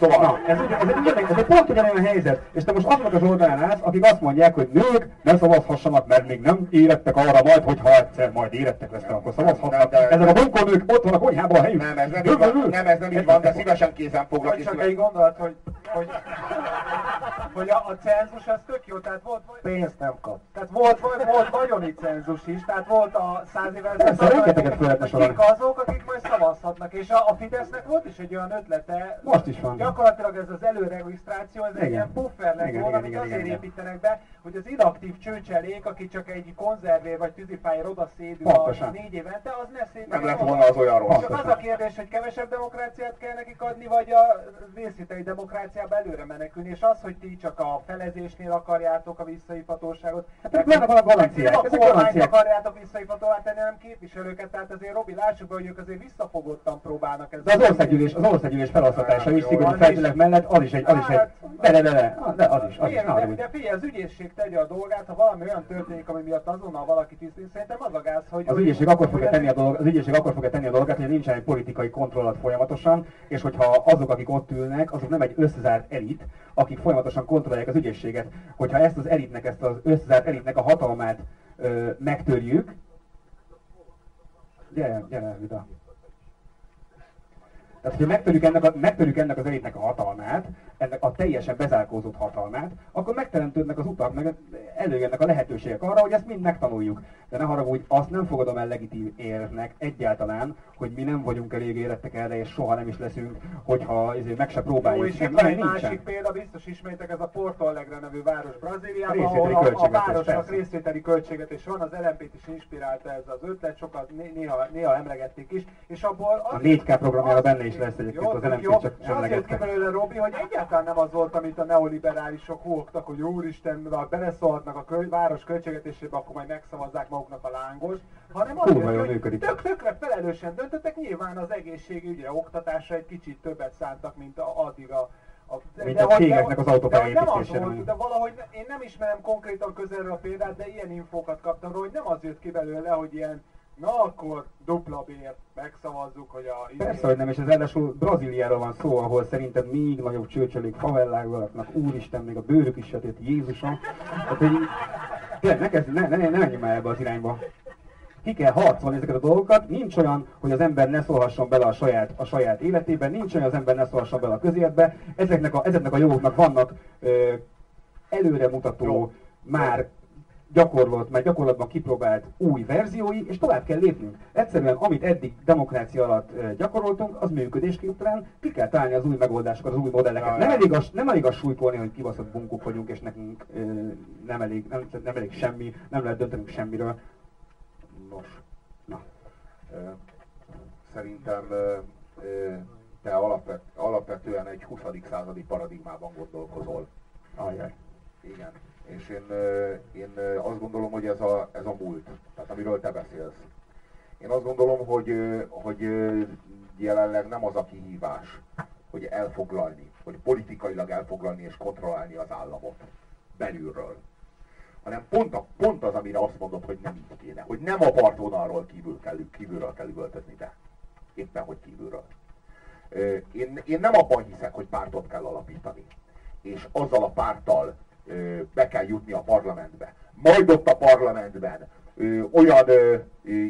Speaker 2: Szóval,
Speaker 1: Na, ez, ugye, ez, egy, ugyan- ez egy pont ugyanolyan helyzet, és te most azok az oldalán állsz, akik azt mondják, hogy nők ne szavazhassanak, mert még nem érettek arra majd, hogy ha egyszer majd érettek lesznek, akkor szavazhatnak.
Speaker 2: De-
Speaker 1: Ezek a bunkonők ott van a konyhában a helyük.
Speaker 2: nem, ez nem így van, nem, ez nem így van, de szívesen kézen foglak.
Speaker 3: Csak egy gondolat, hogy, hogy, hogy a, a cenzus az tök jó, tehát volt,
Speaker 4: Pénzt nem kap.
Speaker 3: tehát volt, volt, volt vagyoni cenzus is, tehát volt a száz évvel
Speaker 1: Persze,
Speaker 3: ezelőtt,
Speaker 1: rengeteget fel lehetne
Speaker 3: hogy
Speaker 1: sorolni.
Speaker 3: kik azok, akik majd szavazhatnak, és a, a Fidesznek volt is egy olyan ötlete,
Speaker 1: Most is van.
Speaker 3: gyakorlatilag ez az előregisztráció, ez egy
Speaker 1: Igen.
Speaker 3: ilyen puffer lett
Speaker 1: Igen,
Speaker 3: volna,
Speaker 1: igen,
Speaker 3: amit
Speaker 1: igen,
Speaker 3: azért
Speaker 1: igen,
Speaker 3: építenek be, hogy az inaktív csőcselék, aki csak egy konzervér vagy tűzifájér odaszédül a négy évente, az ne szép.
Speaker 2: Nem lett volna az olyan rossz.
Speaker 3: Csak az a kérdés, hogy kevesebb demokráciát kell nekik adni, vagy a részvételi demokráciába előre menekülni, és az, hogy ti csak a felezésnél akarjátok a visszaifatóságot.
Speaker 1: Hát vannak a garanciák,
Speaker 3: Nem a
Speaker 1: ezek
Speaker 3: kormányt akarjátok visszaifatóvá tenni, hanem képviselőket, tehát azért Robi, lássuk be, hogy ők azért visszafogottan próbálnak ezzel.
Speaker 1: De az országgyűlés, az országgyűlés felosztatása is szigorú feltételek mellett, az is egy, az is egy,
Speaker 3: Hát,
Speaker 1: de, de, de, de, az is, az is,
Speaker 3: de, de figyelj, az ügyészség tegye a dolgát, ha valami olyan történik, ami miatt azonnal valaki tisztít, szerintem az a gáz, hogy...
Speaker 1: Az ügyészség akkor fogja tenni a dolog, az ügyészség akkor fogja tenni a dolgát, hogy nincsen egy politikai kontrollat folyamatosan, és hogyha azok, akik ott ülnek, azok nem egy összezárt elit, akik folyamatosan kontrollálják az ügyészséget. Hogyha ezt az elitnek, ezt az összezárt elitnek a hatalmát ö, megtörjük, gyere, gyere, Vida. Tehát, hogyha megtörjük ennek, a, megtörjük ennek az elitnek a hatalmát, ennek a teljesen bezárkózott hatalmát, akkor megteremtődnek az utak, meg előjönnek a lehetőségek arra, hogy ezt mind megtanuljuk. De ne haragudj, azt nem fogadom el legitim érnek egyáltalán, hogy mi nem vagyunk elég érettek erre, és soha nem is leszünk, hogyha ezért meg se
Speaker 3: Jó,
Speaker 1: próbáljuk.
Speaker 3: és van
Speaker 1: nem,
Speaker 3: egy
Speaker 1: nincsen.
Speaker 3: másik példa, biztos ismétek, ez a Porto Alegre nevű város Brazíliában, ahol a, a városnak
Speaker 1: persze.
Speaker 3: részvételi költségvetés van, az LMP-t is inspirálta ez az ötlet, sokat né- néha, néha emlegették is, és abból...
Speaker 1: A
Speaker 3: az-
Speaker 1: 4K programjára benne is lesz egyébként,
Speaker 3: jó,
Speaker 1: az LMP
Speaker 3: jó.
Speaker 1: csak
Speaker 3: És ki belőle, Robi, hogy egyáltalán nem az volt, amit a neoliberálisok hógtak, hogy úristen, ha beleszólhatnak a köl, város költségvetésébe, akkor majd megszavazzák maguknak a lángos, hanem az
Speaker 1: Kurva
Speaker 3: jött ki,
Speaker 1: jól
Speaker 3: hogy tök, tökre felelősen döntöttek, nyilván az egészségügyre, oktatásra egy kicsit többet szántak, mint a, addig a a,
Speaker 1: Mint
Speaker 3: de
Speaker 1: a cégeknek
Speaker 3: de-
Speaker 1: az autópálya
Speaker 3: de de valahogy én nem ismerem konkrétan közelről a példát, de ilyen infókat kaptam róla, hogy nem az jött ki belőle, hogy ilyen, na akkor dupla bért megszavazzuk, hogy a...
Speaker 1: Persze, hogy nem, és ez ráadásul Brazíliáról van szó, ahol szerintem még nagyobb csőcsölék favellákban laknak, úristen, még a bőrük is sötét, Jézusom. Tehát, hogy tényleg, ne, kezd, ne, ne, ne menjünk már ebbe az irányba. Ki kell harcolni ezeket a dolgokat, nincs olyan, hogy az ember ne szólhasson bele a saját, a saját életében, nincs olyan, hogy az ember ne szólhasson bele a közéletbe. Ezeknek a, ezeknek a jogoknak vannak ö, előremutató,
Speaker 2: Jó.
Speaker 1: már gyakorlott, már gyakorlatban kipróbált új verziói, és tovább kell lépnünk. Egyszerűen, amit eddig demokrácia alatt gyakoroltunk, az működésképtelen, ki kell találni az új megoldásokat, az új modelleket.
Speaker 2: Ja,
Speaker 1: Nem elég, az, nem elég az súlykolni, hogy kibaszott bunkók vagyunk, és nekünk ö, nem, elég, nem, nem elég semmi, nem lehet döntenünk semmiről.
Speaker 2: Nos,
Speaker 1: Na,
Speaker 2: szerintem te alapvet, alapvetően egy 20. századi paradigmában gondolkozol.
Speaker 1: ajjaj.
Speaker 2: Igen. És én, én azt gondolom, hogy ez a, ez a múlt, tehát amiről te beszélsz. Én azt gondolom, hogy, hogy jelenleg nem az a kihívás, hogy elfoglalni, hogy politikailag elfoglalni és kontrollálni az államot belülről. Hanem pont, a, pont az, amire azt mondod, hogy nem így kéne. Hogy nem a partvonalról kívül kell, kívülről kell üvöltözni, de éppen hogy kívülről. Én, én nem abban hiszek, hogy pártot kell alapítani, és azzal a párttal be kell jutni a parlamentbe. Majd ott a parlamentben olyan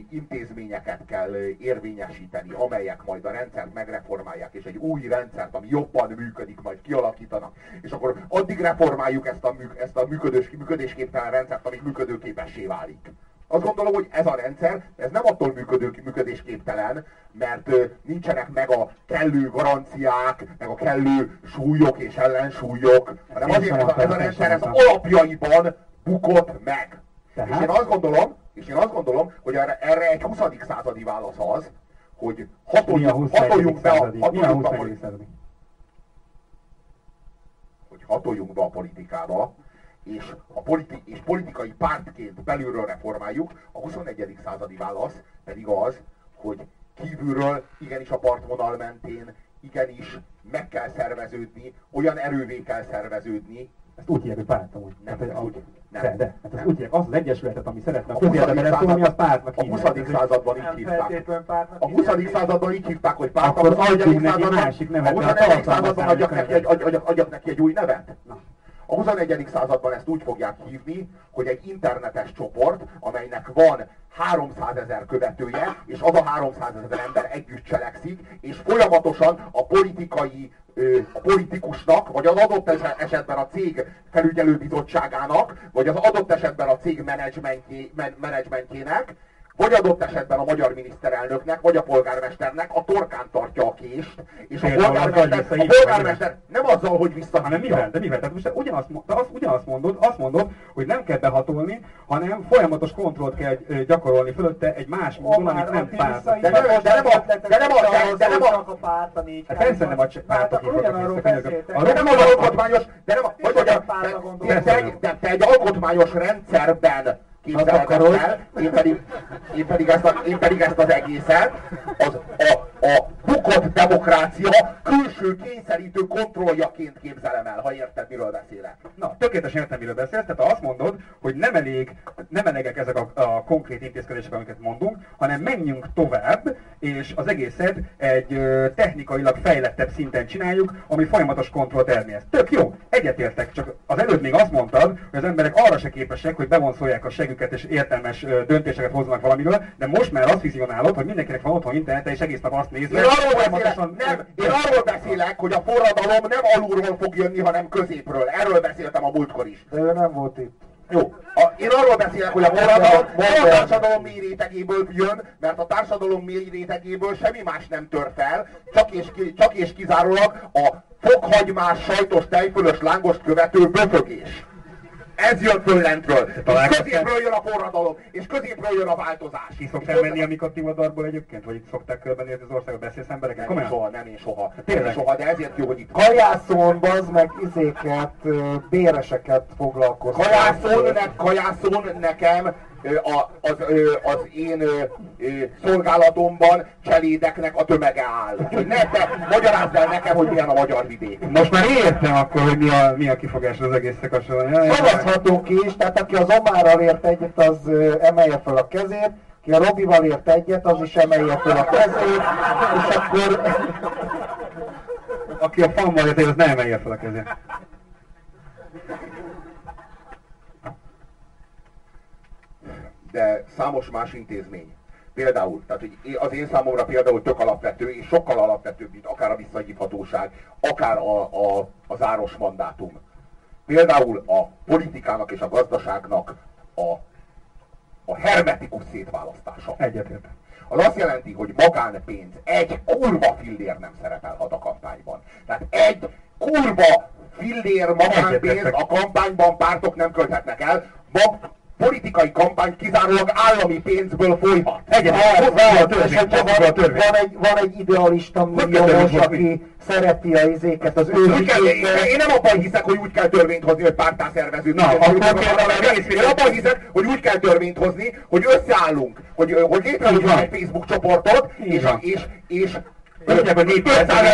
Speaker 2: intézményeket kell érvényesíteni, amelyek majd a rendszert megreformálják, és egy új rendszert, ami jobban működik, majd kialakítanak. És akkor addig reformáljuk ezt a, ezt a működős, működésképtelen rendszert, amíg működőképessé válik. Azt gondolom, hogy ez a rendszer, ez nem attól működő, működésképtelen, mert nincsenek meg a kellő garanciák, meg a kellő súlyok és ellensúlyok, hanem
Speaker 1: Én
Speaker 2: azért ez a, ez a rendszer ez alapjaiban bukott meg.
Speaker 1: Tehát?
Speaker 2: És én azt gondolom, és én azt gondolom, hogy erre, erre egy 20. századi válasz az, hogy hatoljunk,
Speaker 1: 21.
Speaker 2: hatoljunk be a, hatoljunk be a
Speaker 1: 21. századi?
Speaker 2: hogy hatoljunk be a politikába, és, a politi- és politikai pártként belülről reformáljuk, a 21. századi válasz pedig az, hogy kívülről igenis a partvonal mentén, igenis meg kell szerveződni, olyan erővé kell szerveződni,
Speaker 4: Ezt úgy hívják, hogy párt amúgy.
Speaker 2: Nem,
Speaker 4: a-
Speaker 2: úgy- nem.
Speaker 4: De, de. Hát
Speaker 2: Nem.
Speaker 4: úgy hívják, azt az egyesületet, ami szeretne a
Speaker 2: A 20.
Speaker 4: azt
Speaker 2: század-
Speaker 4: pártnak
Speaker 2: a
Speaker 4: hívják.
Speaker 2: 20.
Speaker 4: Ez egy-
Speaker 2: században így hívták.
Speaker 3: pártnak
Speaker 2: A 20. században így hívták, hogy párt, a
Speaker 4: Akkor
Speaker 2: 21.
Speaker 4: adjunk neki
Speaker 2: században,
Speaker 4: másik nevet,
Speaker 2: a
Speaker 4: de a
Speaker 2: 21.
Speaker 4: tartalma
Speaker 2: században adjak neki, egy, adjak, neki egy új nevet. A 21. században ezt úgy fogják hívni, hogy egy internetes csoport, amelynek van 300 ezer követője, és az a 300 ezer ember együtt cselekszik, és folyamatosan a politikai a politikusnak, vagy az adott es- esetben a cég felügyelőbizottságának, vagy az adott esetben a cég menedzsmentjé- men- menedzsmentjének, vagy adott esetben a magyar miniszterelnöknek, vagy a polgármesternek a torkán tartja a kést, és a
Speaker 4: Például
Speaker 2: polgármester, a polgármester nem azzal, hogy visszahívja,
Speaker 4: Hanem mivel? De mivel? Tehát most ugyanazt, de azt, ugyanazt mondod, azt mondod, hogy nem kell behatolni, hanem folyamatos kontrollt kell gyakorolni fölötte egy más módon, amit nem párt.
Speaker 2: De nem- de nem a- de nem a- de nem a-
Speaker 3: a párt a négy
Speaker 4: Hát persze nem a pártok
Speaker 3: Hát
Speaker 4: vissza könyveket.
Speaker 2: De nem az alkotmányos, de nem, a- hogy mondjam, te egy alkotmányos rendszerben
Speaker 3: akarod?
Speaker 2: el, én pedig, én, pedig ezt a, én pedig ezt az egészet, az, a, a bukott demokrácia külső kényszerítő kontrolljaként képzelem el, ha érted, miről beszélek.
Speaker 1: Na, tökéletesen értem, miről beszélsz. Tehát azt mondod, hogy nem elég, nem elegek ezek a, a konkrét intézkedések, amiket mondunk, hanem menjünk tovább, és az egészet egy ö, technikailag fejlettebb szinten csináljuk, ami folyamatos kontrollt eredményez. Tök jó, egyetértek, csak az előbb még azt mondtad, hogy az emberek arra se képesek, hogy bevonszolják a següket és értelmes döntéseket hozzanak valamiről, de most már azt vizionálod, hogy mindenkinek van otthon internete, és egész nap azt nézve,
Speaker 2: Én arról beszélek, nem, én arról beszélek, hogy a forradalom nem alulról fog jönni, hanem középről. Erről beszéltem a múltkor is.
Speaker 3: De ő nem volt itt.
Speaker 2: Jó, a, én arról beszélek, hogy a forradalom nem a társadalom mély rétegéből jön, mert a társadalom mély rétegéből semmi más nem tör fel, csak és, csak és kizárólag a fokhagymás, sajtos, tejfölös lángost követő böfögés. Ez jön föl lentről. És középről jön a forradalom, és középről jön a változás.
Speaker 1: Ki szoktál menni a Mikotivadarból egyébként? Vagy itt szokták körbenézni az országot, beszélsz emberekkel?
Speaker 2: Nem soha, nem én soha.
Speaker 1: Tényleg?
Speaker 2: soha, de ezért jó, hogy itt
Speaker 3: Kajászon, bazd meg izéket, béreseket foglalkoztat.
Speaker 2: Kajászon, ne, kajászon nekem a, az, az én szolgálatomban cselédeknek a tömege áll. Úgyhogy ne te magyarázd el nekem, hogy milyen a magyar vidék.
Speaker 1: Most már értem akkor, hogy mi a, mi a kifogás az egészre kapcsolatban.
Speaker 3: Ki is, tehát aki az Omárral ért egyet, az emelje fel a kezét, ki a Robival ért egyet, az is emelje fel a kezét, és akkor
Speaker 1: Aki a fanval jött, az ne emelje fel a kezét.
Speaker 2: De számos más intézmény. Például, tehát hogy az én számomra például tök alapvető, és sokkal alapvetőbb, mint akár a visszahívhatóság, akár a, a, a záros mandátum. Például a politikának és a gazdaságnak a, a hermetikus szétválasztása.
Speaker 1: Egyetért.
Speaker 2: Az azt jelenti, hogy magánpénz egy kurva fillér nem szerepelhet a kampányban. Tehát egy kurva fillér magánpénz a kampányban pártok nem költhetnek el. Ma politikai kampány kizárólag állami pénzből folyhat.
Speaker 1: A
Speaker 3: van, egy, van egy idealista milliómos, aki szereti a izéket, az ő
Speaker 2: én, nem abban hiszek, hogy úgy kell törvényt hozni, hogy pártá szerveződni.
Speaker 1: Na, akkor
Speaker 2: én- abban hiszek, hogy úgy kell törvényt hozni, hogy összeállunk, hogy, hogy létrehozunk egy Facebook csoportot, és, és, és 500 ezer,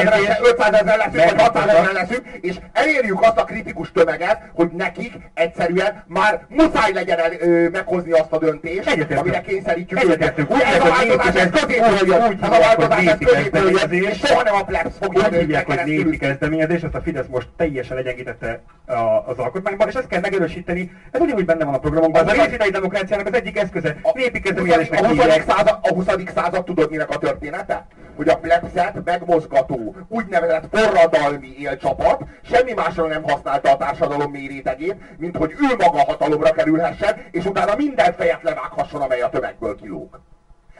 Speaker 1: kezdeményezés.
Speaker 2: 500 ezer leszünk, vagy
Speaker 1: Meg-
Speaker 2: 600 ezer leszünk, és elérjük azt a kritikus tömeget, hogy nekik egyszerűen már muszáj legyen el, ö, meghozni azt a döntést,
Speaker 1: Egyetértünk.
Speaker 2: amire kényszerítjük
Speaker 1: Egyetértünk.
Speaker 2: őket. Ez a változás, ez középről jön, ez a változás, ez középről jön, és soha nem a plebs fogja
Speaker 1: Úgy hívják, hogy népi kezdeményezés, azt a Fidesz most teljesen legyengítette az alkotmányban, és ezt kell megerősíteni. Ez ugyanúgy benne van a programunkban. Ez a részvételi demokráciának az egyik eszköze. Népi kezdeményezésnek
Speaker 2: a 20.
Speaker 1: hívják.
Speaker 2: század, a 20. század tudod minek a története? Hogy a plebszet megmozgató, úgynevezett forradalmi élcsapat semmi másra nem használta a társadalom mély rétegét, mint hogy ő maga hatalomra kerülhessen, és utána minden fejet levághasson, amely a tömegből kilóg.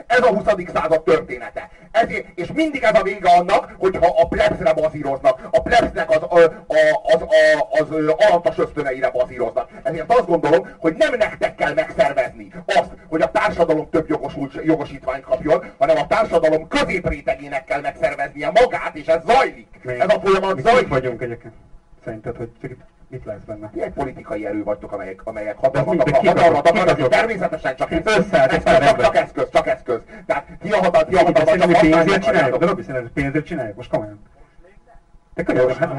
Speaker 2: Ez a 20. század története. Ezért, és mindig ez a vége annak, hogyha a plebszre bazíroznak. A plebsznek az, az, az, az, az alantas ösztöneire bazíroznak. Ezért azt gondolom, hogy nem nektek kell megszervezni azt, hogy a társadalom több jogosult, jogosítványt kapjon, hanem a társadalom középrétegének kell megszerveznie magát, és ez zajlik. Ez a folyamat zajlik.
Speaker 1: vagyunk egyébként? Szerinted, hogy mit lesz benne?
Speaker 2: Ti egy politikai erő vagytok, amelyek, amelyek
Speaker 1: De
Speaker 2: hatalmat, akar, hatalmat akarnak, természetesen csak eszköz.
Speaker 1: Összeállt
Speaker 2: csak, eszköz, csak eszköz. Tehát ti a hatalmat, ti a hatalmat csak használni
Speaker 1: pénzért csináljuk? De. Robi, szerintem pénzért csináljuk? Most komolyan. Te könyörgöm, hát...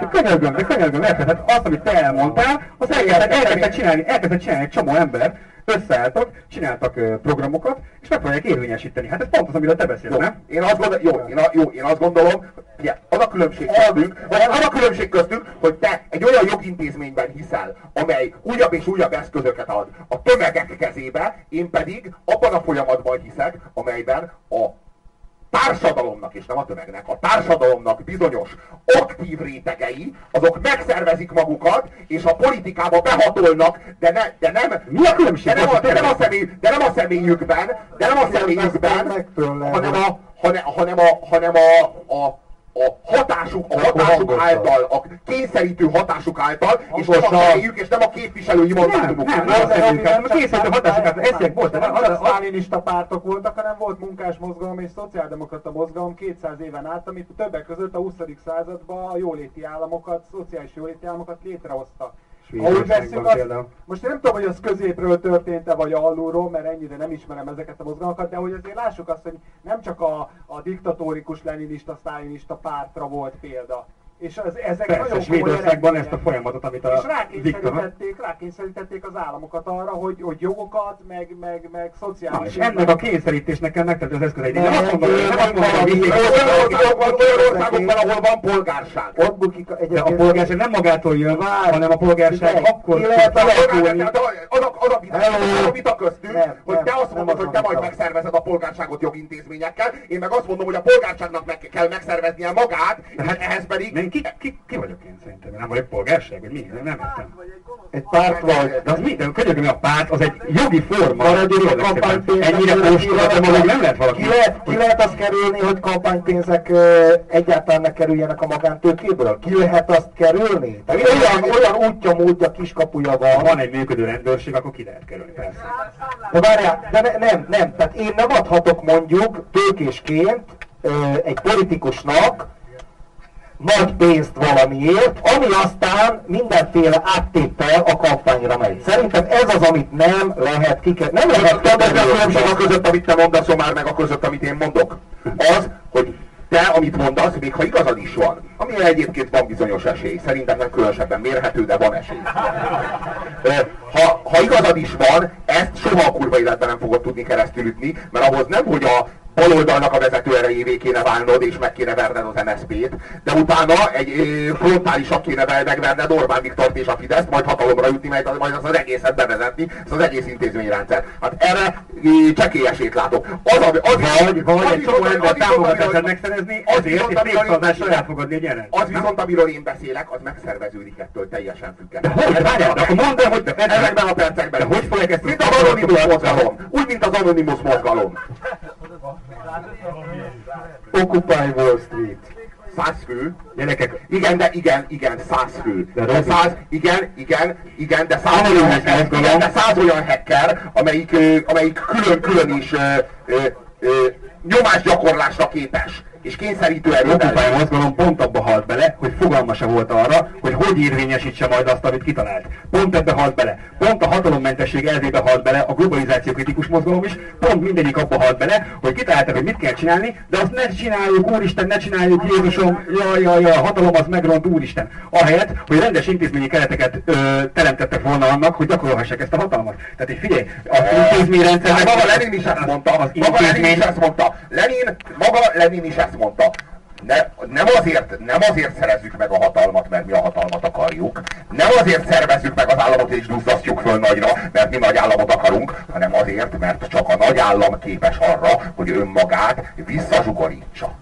Speaker 1: De könyörgöm, de könyörgöm, érted? Hát azt, amit te elmondtál, az elkezdett, elkezdett csinálni, elkezdett csinálni egy csomó ember, összeálltak, csináltak programokat, és meg fogják érvényesíteni. Hát ez pont az, amiről te beszélsz,
Speaker 2: Jó,
Speaker 1: nem?
Speaker 2: én azt gondolom, jó, én, a, jó, én azt gondolom, ugye, az a különbség köztünk, vagy az a különbség köztünk, hogy te egy olyan jogintézményben hiszel, amely újabb és újabb eszközöket ad a tömegek kezébe, én pedig abban a folyamatban hiszek, amelyben a társadalomnak, és nem a tömegnek, a társadalomnak bizonyos aktív rétegei, azok megszervezik magukat, és a politikába behatolnak, de, ne, de nem,
Speaker 1: Mi a különbség?
Speaker 2: de nem, a, de, nem a személy, de nem a személyükben, de nem a személyükben, hanem a, hanem, hanem a, hanem a, a, a hatásuk, a hatásuk által, a kényszerítő hatásuk által, és nem a személyük, és nem a képviselői
Speaker 1: Nem,
Speaker 2: mandátumuk.
Speaker 1: nem,
Speaker 2: által.
Speaker 1: nem, nem, nem, nem, készítő hatásokat, ezek volt,
Speaker 5: nem
Speaker 1: az, az,
Speaker 5: sztálinista pártok voltak, hanem volt munkásmozgalom és szociáldemokrata mozgalom 200 éven át, amit többek között a 20. században a jóléti államokat, szociális jóléti államokat létrehozta. Azt,
Speaker 1: például.
Speaker 5: most nem tudom, hogy az középről történt-e, vagy alulról, mert ennyire nem ismerem ezeket a mozgalmakat, de hogy azért lássuk azt, hogy nem csak a, a diktatórikus, leninista, sztálinista pártra volt példa. És az, ezek
Speaker 1: Persze,
Speaker 5: nagyon
Speaker 1: Svédországban ezt a folyamatot, amit
Speaker 5: És
Speaker 1: a Viktor...
Speaker 5: rákényszerítették, rákényszerítették az államokat arra, hogy, hogy jogokat, meg, meg, meg
Speaker 1: Na,
Speaker 5: szociális...
Speaker 1: és ennek a kényszerítésnek kell megtenni az eszközeit.
Speaker 3: Nem,
Speaker 1: azt mondom, hogy nem azt mondom, hogy
Speaker 2: Olyan országokban, ahol van polgárság.
Speaker 3: Ott bukik
Speaker 1: de a polgárság nem magától jön, hanem a polgárság akkor
Speaker 3: ki lehet
Speaker 2: a, vita, köztünk, hogy te azt mondod, hogy te majd megszervezed a polgárságot jogintézményekkel, én meg azt mondom, hogy a polgárságnak meg kell megszerveznie magát, és ehhez pedig...
Speaker 1: Nem, ki, ki, ki vagyok én szerintem? Nem vagyok polgárság, vagy mi? Nem, nem értem.
Speaker 3: Egy párt vagy.
Speaker 1: De az mi? De könyörgöm, a párt az egy jogi forma.
Speaker 3: Maradjunk a kampánypénzek.
Speaker 1: Ennyire ostoba dolog nem lehet valaki.
Speaker 3: Ki lehet, ki lehet azt kerülni, hogy kampánypénzek ö, egyáltalán ne kerüljenek a magántőkéből? Ki lehet azt kerülni? Tehát olyan, olyan útja, módja, kiskapuja
Speaker 1: Ha
Speaker 3: van.
Speaker 1: van egy működő rendőrség, akkor ki lehet kerülni, persze.
Speaker 3: De várjál, de ne, nem, nem. Tehát én nem adhatok mondjuk tőkésként ö, egy politikusnak nagy pénzt valamiért, ami aztán mindenféle áttétel a kampányra megy. Szerintem ez az, amit nem lehet kikerülni. Nem lehet
Speaker 2: mi a különbség a
Speaker 3: kikerülni.
Speaker 2: között, amit te mondasz, már meg a között, amit én mondok? Az, hogy te, amit mondasz, még ha igazad is van, amire egyébként van bizonyos esély, szerintem nem különösebben mérhető, de van esély. Ha, ha igazad is van, ezt soha a kurva életben nem fogod tudni keresztül ütni, mert ahhoz nem, hogy a baloldalnak a vezető erejévé kéne válnod, és meg kéne verned az MSZP-t, de utána egy ö, frontálisan kéne megverned Orbán Viktort és a Fideszt, majd hatalomra jutni, majd, majd azt az egészet bevezetni, ezt az egész intézményrendszer. Hát erre csekély esélyt látok. Az, ami- az,
Speaker 1: Vagy, vagy
Speaker 2: az
Speaker 1: egy csomó ember
Speaker 2: az
Speaker 1: támogatását megszerezni,
Speaker 2: az
Speaker 1: ezért
Speaker 2: én
Speaker 1: népszavazással elfogadni egy jelent.
Speaker 2: Az viszont, amiről én beszélek, az megszerveződik ettől teljesen függetlenül.
Speaker 1: De hogy? Várjál, akkor mondd el, hogy
Speaker 2: ezekben a percekben.
Speaker 1: Hogy fogják ezt-
Speaker 2: Mint az Anonymous mozgalom. Úgy, mint az Anonymous mozgalom.
Speaker 3: Occupy Wall Street.
Speaker 2: Száz fő.
Speaker 1: Gyerekek,
Speaker 2: Igen, de igen, igen, száz fő.
Speaker 1: De
Speaker 2: száz, igen, igen, igen, de száz olyan hacker, igen, de száz olyan hacker, amelyik, amelyik külön-külön is ö, ö, ö, nyomásgyakorlásra képes. És kényszerítő erővel.
Speaker 1: Occupy mozgalom pont abba halt bele, hogy fogalma se volt arra, hogy hogy érvényesítse majd azt, amit kitalált. Pont ebbe halt bele. Pont a hatalommentesség elvébe halt bele a globalizáció kritikus mozgalom is, pont mindegyik abba halt bele, hogy kitaláltak, hogy mit kell csinálni, de azt ne csináljuk, úristen, ne csináljuk, Jézusom, jaj, jaj, jaj, a hatalom az megront, úristen. Ahelyett, hogy rendes intézményi kereteket ö, teremtettek volna annak, hogy gyakorolhassák ezt a hatalmat. Tehát, hogy figyelj, az intézményrendszernek...
Speaker 2: Hát maga Lenin is ezt mondta.
Speaker 1: Az
Speaker 2: Maga Lenin is ezt mondta. Lenin, maga Lenin is ezt mondta. Ne, nem, azért, nem azért szerezzük meg a hatalmat, mert mi a hatalmat akarjuk. Nem azért szervezzük meg az államot és duzzasztjuk föl nagyra, mert mi nagy államot akarunk, hanem azért, mert csak a nagy állam képes arra, hogy önmagát visszazsugorítsa.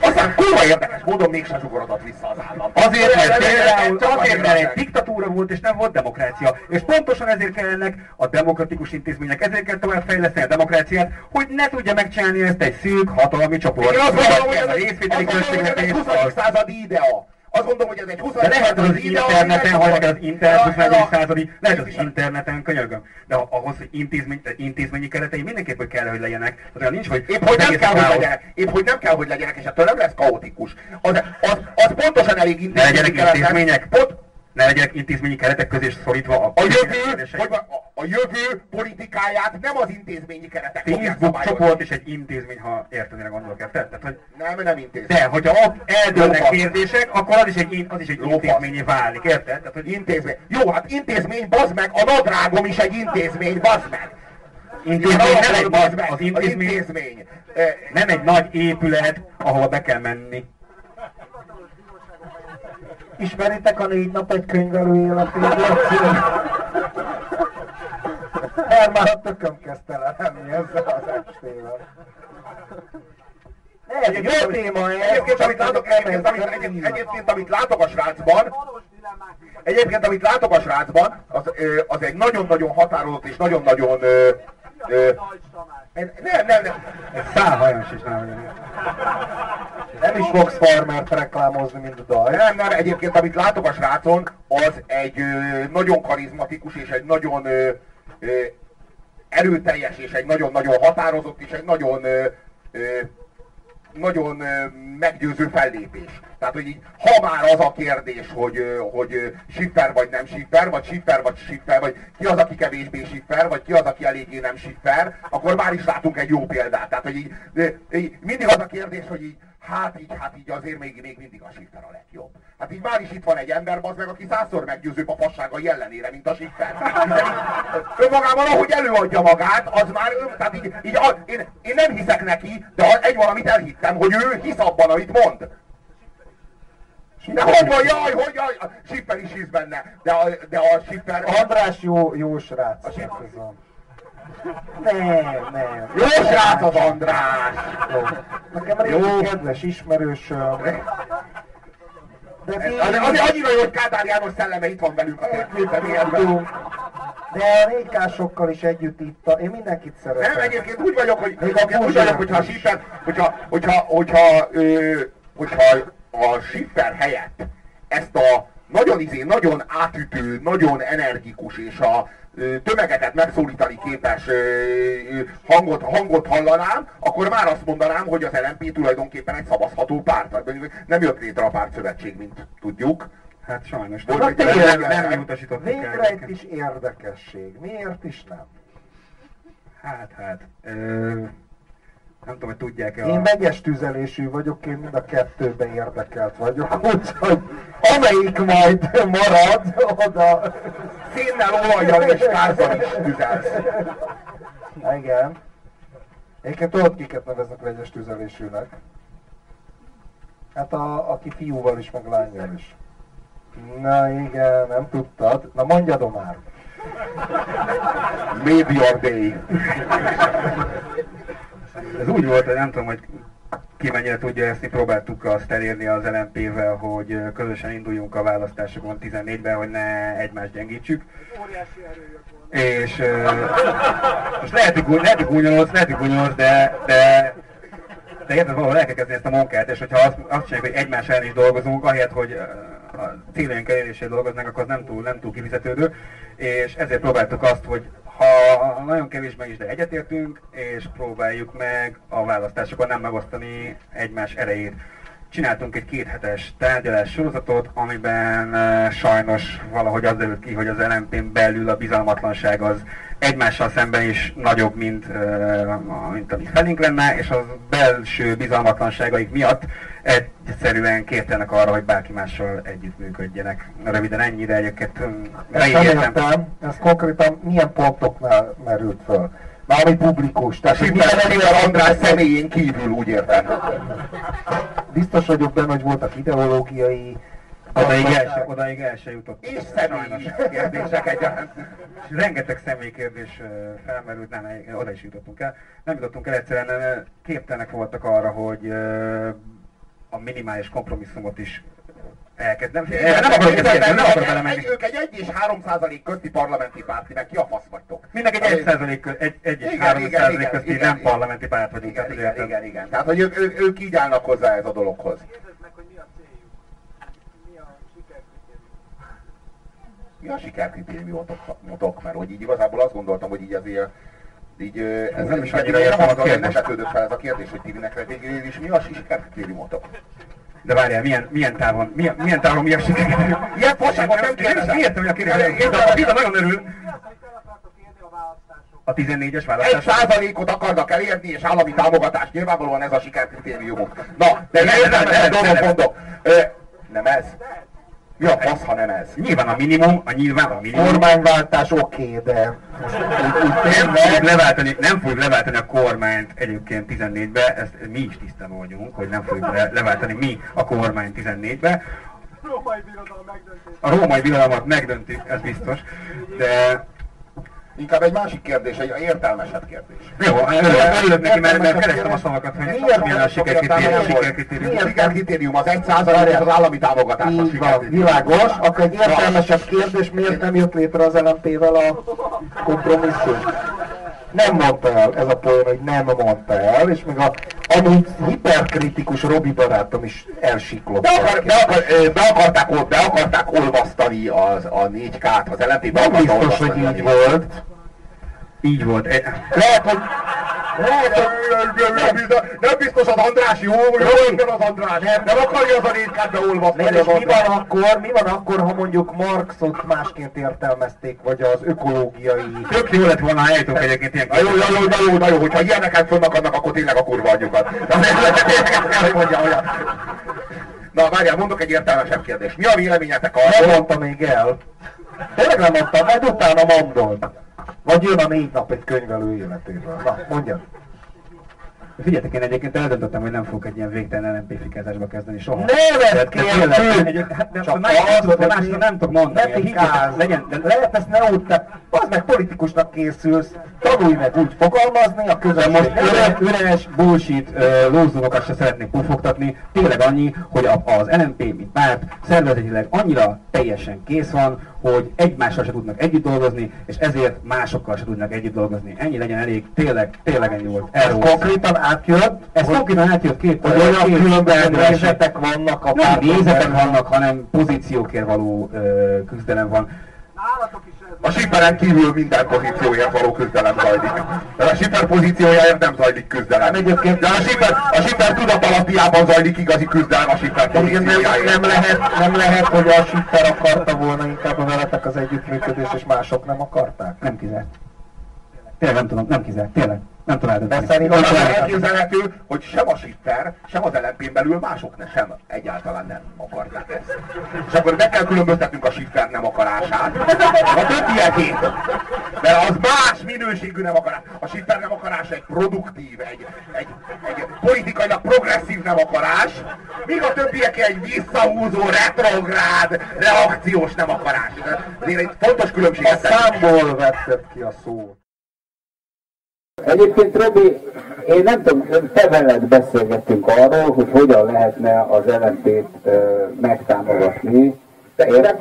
Speaker 2: Aztán kurva érdekes módon mégsem zsugorodott vissza az állam.
Speaker 1: Azért, mert például azért, mert egy diktatúra volt, és nem volt demokrácia. És pontosan ezért kellenek a demokratikus intézmények, ezért kell tovább fejleszteni a demokráciát, hogy ne tudja megcsinálni ezt egy szűk hatalmi csoport.
Speaker 2: Én azt gondolom, hogy
Speaker 1: ez a részvételi költségvetés,
Speaker 2: 20. századi idea. Azt gondolom, hogy ez egy 20.
Speaker 1: de lehet az
Speaker 2: idea,
Speaker 1: interneten, ha az internet
Speaker 2: Ez a-
Speaker 1: 21.
Speaker 2: ez a-
Speaker 1: századi, lehet az interneten, könyörgöm. De ahhoz, hogy intézmény, intézményi keretei mindenképp hogy kell, hogy legyenek. Tehát olyan nincs, hogy
Speaker 2: Épp hogy nem kell, hogy legyenek. Épp hogy nem kell, hogy legyenek, és ettől nem lesz kaotikus. Az, az, az pontosan elég intézményi keretnek.
Speaker 1: intézmények?
Speaker 2: Pont,
Speaker 4: Ne legyenek intézményi keretek közé szorítva a...
Speaker 2: A jövő, hogy a, a jövő politikáját nem az intézményi keretek
Speaker 4: Facebook csoport is egy intézmény, ha érted, mire gondolok, érted? Tehát, hogy
Speaker 2: Nem, nem intézmény.
Speaker 4: de, hogyha ott eldőlnek
Speaker 2: Lófasz.
Speaker 4: kérdések, akkor az is egy, az is egy
Speaker 2: Lófasz.
Speaker 4: válik, érted? Tehát, hogy
Speaker 2: Intézmény. Jó, hát intézmény, bazd meg, a nadrágom is egy intézmény, bazd meg.
Speaker 4: intézmény nem egy
Speaker 2: bazd meg,
Speaker 4: az intézmény
Speaker 2: intézmény. Eh,
Speaker 4: nem egy nagy épület, ahova be kell menni.
Speaker 3: Ismeritek a négy nap egy könyvelő életét? Mert már a tököm kezdte le lenni ezzel az estével. Ez egy jó téma ez.
Speaker 2: Egyébként, amit látok, egyébként, amit, egyébként, egyébként, amit látok a srácban, egyébként, amit látok a srácban, az, az egy nagyon-nagyon határozott és nagyon-nagyon... ö, Nem, nem, nem.
Speaker 1: Ez szálhajans is nem.
Speaker 3: Nem is fogsz farmert reklámozni, mint a daj.
Speaker 2: Nem, nem, egyébként amit látok a srácon, az egy ö, nagyon karizmatikus és egy nagyon ö, ö, erőteljes és egy nagyon-nagyon határozott és egy nagyon ö, ö, nagyon ö, meggyőző fellépés. Tehát, hogy így, ha már az a kérdés, hogy, hogy ö, shiffer vagy nem shiffer, vagy shiffer vagy shiffer, vagy ki az, aki kevésbé shiffer, vagy ki az, aki eléggé nem shiffer, akkor már is látunk egy jó példát. Tehát, hogy így, így mindig az a kérdés, hogy így, hát így, hát így azért még, még mindig a shiffer a legjobb. Hát így már is itt van egy ember, az meg, aki százszor meggyőzőbb a fasságai ellenére, mint a shiffer. Hiszen így, Önmagában, ahogy előadja magát, az már, ön, tehát így, így a, én, én nem hiszek neki, de egy valamit elhittem, hogy ő hisz abban, amit mond. De hogy van, jaj, hogy jaj, a shiffer is hisz benne, de a, de a shiffer...
Speaker 3: András jó, jó srác. A... Nem, nem.
Speaker 2: Jó srác az András!
Speaker 3: Jó. Nekem régi kedves ismerősöm. De
Speaker 2: Az, az, annyira jó, hogy Kádár János szelleme itt van velünk a
Speaker 3: tudunk. De a rékásokkal is együtt itt. Én mindenkit szeretem.
Speaker 2: Nem, egyébként úgy vagyok, hogy,
Speaker 3: Még a
Speaker 2: úgy vagyok, hogyha a. Schiffer, hogyha, hogyha, hogyha, ö, hogyha a Schiffer helyett ezt a nagyon izé, nagyon átütő, nagyon energikus és a ö, tömegeket megszólítani képes ö, ö, hangot, hangot hallanám, akkor már azt mondanám, hogy az LNP tulajdonképpen egy szavazható párt. Nem jött létre a pártszövetség, mint tudjuk.
Speaker 1: Hát sajnos.
Speaker 2: Volt
Speaker 1: Nem,
Speaker 2: egy
Speaker 1: nem, nem, el.
Speaker 3: Végre egy kis érdekesség. Miért is nem?
Speaker 1: Hát, hát. Ö, nem tudom, hogy tudják-e
Speaker 3: Én
Speaker 1: a...
Speaker 3: megyes tüzelésű vagyok, én mind a kettőben érdekelt vagyok, úgyhogy amelyik majd marad, oda...
Speaker 2: Szénnel, olajjal és gázzal is tüzelsz.
Speaker 3: Igen. Egyébként tudod, kiket neveznek vegyes tüzelésűnek? Hát a, aki fiúval is, meg lányjal is. Na igen, nem tudtad. Na mondjad már.
Speaker 2: Maybe your day.
Speaker 1: Ez úgy volt, hogy nem tudom, hogy ki mennyire tudja ezt, mi próbáltuk azt elérni az LMP-vel, hogy közösen induljunk a választásokon 14-ben, hogy ne egymást gyengítsük. És ö, most lehet, hogy gúny- lehet, hogy gúnyolódsz, lehet, hogy gúnyolódsz, de, de, de érted, valahol el kell kezdeni ezt a munkát, és hogyha azt, azt csináljuk, hogy egymás ellen is dolgozunk, ahelyett, hogy a céljaink elérésére dolgoznak, akkor az nem túl, nem túl kifizetődő, és ezért próbáltuk azt, hogy ha nagyon kevésben is, de egyetértünk, és próbáljuk meg a választásokon nem megosztani egymás erejét. Csináltunk egy kéthetes tárgyalás sorozatot, amiben uh, sajnos valahogy az derült ki, hogy az LMP-n belül a bizalmatlanság az egymással szemben is nagyobb, mint, mint ami felénk lenne, és az belső bizalmatlanságaik miatt egyszerűen kértenek arra, hogy bárki mással együttműködjenek. Röviden ennyire egyébként leírtam.
Speaker 3: ez konkrétan milyen pontoknál merült föl? Már ami publikus. Tehát, hogy minden
Speaker 2: András személyén kívül, úgy értem.
Speaker 3: Biztos vagyok benne, hogy voltak ideológiai...
Speaker 1: Odaig el, se, odaig el se jutott.
Speaker 2: És személyi kérdések egyaránt.
Speaker 1: És rengeteg személyi kérdés felmerült, nem, oda is jutottunk el. Nem jutottunk el, egyszerűen képtelenek voltak arra, hogy a minimális kompromisszumot is elkezdem. Nem, nem akarok ezt kérdezni, nem akarok belemenni.
Speaker 2: Ők egy 1 és 3 százalék közti parlamenti párt, meg ki a fasz vagytok?
Speaker 1: Mindenki egy 1 százalék, egy, egy és
Speaker 2: Igen,
Speaker 1: 3
Speaker 2: igen,
Speaker 1: százalék közti nem parlamenti párt vagyunk.
Speaker 2: Igen, igen, igen, igen. Tehát, hogy ők, ők, ők így állnak hozzá ez a dologhoz.
Speaker 5: Kérdezd meg, hogy mi a céljuk. Mi a sikerkritérium.
Speaker 2: Mi a sikerkritériumotok? Mert hogy így igazából azt gondoltam, hogy így azért így, ez
Speaker 1: nem
Speaker 2: nem
Speaker 1: is
Speaker 2: is
Speaker 1: annyira értem a
Speaker 2: nem
Speaker 1: kérdést.
Speaker 2: vetődött fel ez a kérdés, hogy ti nektek végül is mi a sikerkritériumotok?
Speaker 1: De várjál, milyen, milyen távon, milyen, milyen távon milyen sikerült?
Speaker 2: Ilyen fasságot nem kérdezem.
Speaker 1: Értem, hogy a kérdés. Vida, Vida nagyon örül. A 14-es
Speaker 2: Egy
Speaker 1: választás.
Speaker 2: százalékot akarnak elérni, és állami támogatás. Nyilvánvalóan ez a sikerkritériumok. Na, de
Speaker 1: Nem,
Speaker 2: értelmes
Speaker 1: nem, nem,
Speaker 2: dolgot
Speaker 1: nem.
Speaker 2: mondok. Ö, Nem ez. Mi a fasz, ha nem ez?
Speaker 1: Nyilván a minimum, a nyilván a minimum.
Speaker 3: Kormányváltás oké, de most úgy, úgy
Speaker 1: Nem fogjuk
Speaker 3: tényleg
Speaker 1: leváltani, nem fogjuk leváltani a kormányt egyébként 14-be, ezt mi is tisztán vagyunk, hogy nem fogjuk le, leváltani mi a kormányt 14-be.
Speaker 6: Római birodalom megdöntés.
Speaker 1: A római birodalmat megdöntük, ez biztos, de
Speaker 2: Inkább egy másik kérdés, egy értelmesebb kérdés.
Speaker 1: jó, örülök neki, mert, mert kerestem a szavakat, hogy
Speaker 2: Miért
Speaker 1: milyen a sikerkritérium.
Speaker 2: értelme
Speaker 1: sikerkritérium.
Speaker 2: Az egy százalék, az állami támogatás
Speaker 3: így van, világos. Akkor egy értelmesebb kérdés, miért nem jött létre az LMP-vel a kompromisszum? Nem mondta el, ez a poén, hogy nem mondta el, és még a amúgy hiperkritikus Robi barátom is elsiklott.
Speaker 2: Be, akar, be, akar, be, akarták, be akarták olvasztani az, a 4K-t, az LMP be
Speaker 3: Nem biztos, hogy így
Speaker 2: 4K-t.
Speaker 3: volt.
Speaker 1: Így volt.
Speaker 3: Lehet, hogy lehet, hogy
Speaker 2: Nem biztos, nem az András jó, ebben az András. Nem, nem akarja az a 4K-t beolvasztani
Speaker 3: Nem, és
Speaker 2: az
Speaker 3: mi van akkor, mi van akkor, ha mondjuk Marxot másként értelmezték, vagy az ökológiai...
Speaker 1: Tök jó lett volna, eljutunk egyébként ilyen
Speaker 2: Na jó, na jó, na jó, na jó, hogyha ilyeneket fönnakadnak, akkor tényleg a kurva anyjukat. Na, hogy mondja, hogy Na várjál, mondok egy értelmesebb kérdést. Mi a véleményetek
Speaker 3: Nem
Speaker 2: arról,
Speaker 3: mondta még el. Tényleg nem mondta, majd utána mondod. Vagy jön a négy nap egy könyvelő életéből. Na, mondjad.
Speaker 1: Figyeljetek, én egyébként eldöntöttem, hogy nem fogok egy ilyen végtelen LMP fikázásba kezdeni soha.
Speaker 3: Ne
Speaker 1: De-
Speaker 3: vedd
Speaker 1: de
Speaker 3: kérlek!
Speaker 1: hát nem-
Speaker 3: Csak az, hogy
Speaker 1: más nem tudok mondani.
Speaker 3: Ne fikáz!
Speaker 1: Legyen, de,
Speaker 3: Lehet ezt ne úgy, te, az meg politikusnak készülsz, tanulj meg úgy fogalmazni, a közönség
Speaker 1: most üres, üres bullshit lózumokat se szeretnék pufogtatni. Tényleg annyi, hogy az LMP, mint párt, szervezetileg annyira teljesen kész van, hogy egymással se tudnak együtt dolgozni, és ezért másokkal se tudnak együtt dolgozni. Ennyi legyen elég, tényleg, tényleg ennyi volt.
Speaker 3: Ez
Speaker 1: Erről volt.
Speaker 3: konkrétan átjött,
Speaker 1: Ez
Speaker 3: hogy,
Speaker 1: konkrétan átjött két
Speaker 3: hogy olyan
Speaker 1: két
Speaker 3: különböző nézetek vannak a
Speaker 1: Nem nézetek vannak, hanem pozíciókért való ö, küzdelem van.
Speaker 6: Nálatok is ez
Speaker 2: A Sipperen kívül minden pozícióért való küzdelem zajlik. De a Sipper pozíciójáért nem zajlik küzdelem.
Speaker 3: Egyébként-
Speaker 2: De a Sipper, a Sipper tudatalapjában zajlik igazi küzdelem a Sipper
Speaker 3: Egyébként nem,
Speaker 2: pozíciójáért.
Speaker 3: nem, lehet, nem lehet, hogy a Schiffer akarta volna inkább a veletek az együttműködés, és mások nem akarták.
Speaker 1: Nem kizárt. Tényleg nem tudom, nem kizárt, tényleg. Nem eldönteni.
Speaker 3: De szerintem
Speaker 2: Az
Speaker 3: lehet.
Speaker 2: elképzelhető, hogy sem a Schiffer, sem az lmp belül mások ne, sem egyáltalán nem akarják ezt. És akkor meg kell különböztetnünk a Schiffer nem akarását, a többiekét. Mert az más minőségű nem akarás. A Schiffer nem akarás egy produktív, egy, egy, egy politikailag progresszív nem akarás, míg a többiek egy visszahúzó, retrográd, reakciós nem akarás. Ezért egy fontos
Speaker 3: A
Speaker 2: különbséget tenni.
Speaker 3: számból vetted ki a szót.
Speaker 7: Egyébként Robi, én nem tudom, te veled beszélgettünk arról, hogy hogyan lehetne az LMP-t megtámogatni.
Speaker 2: De én nem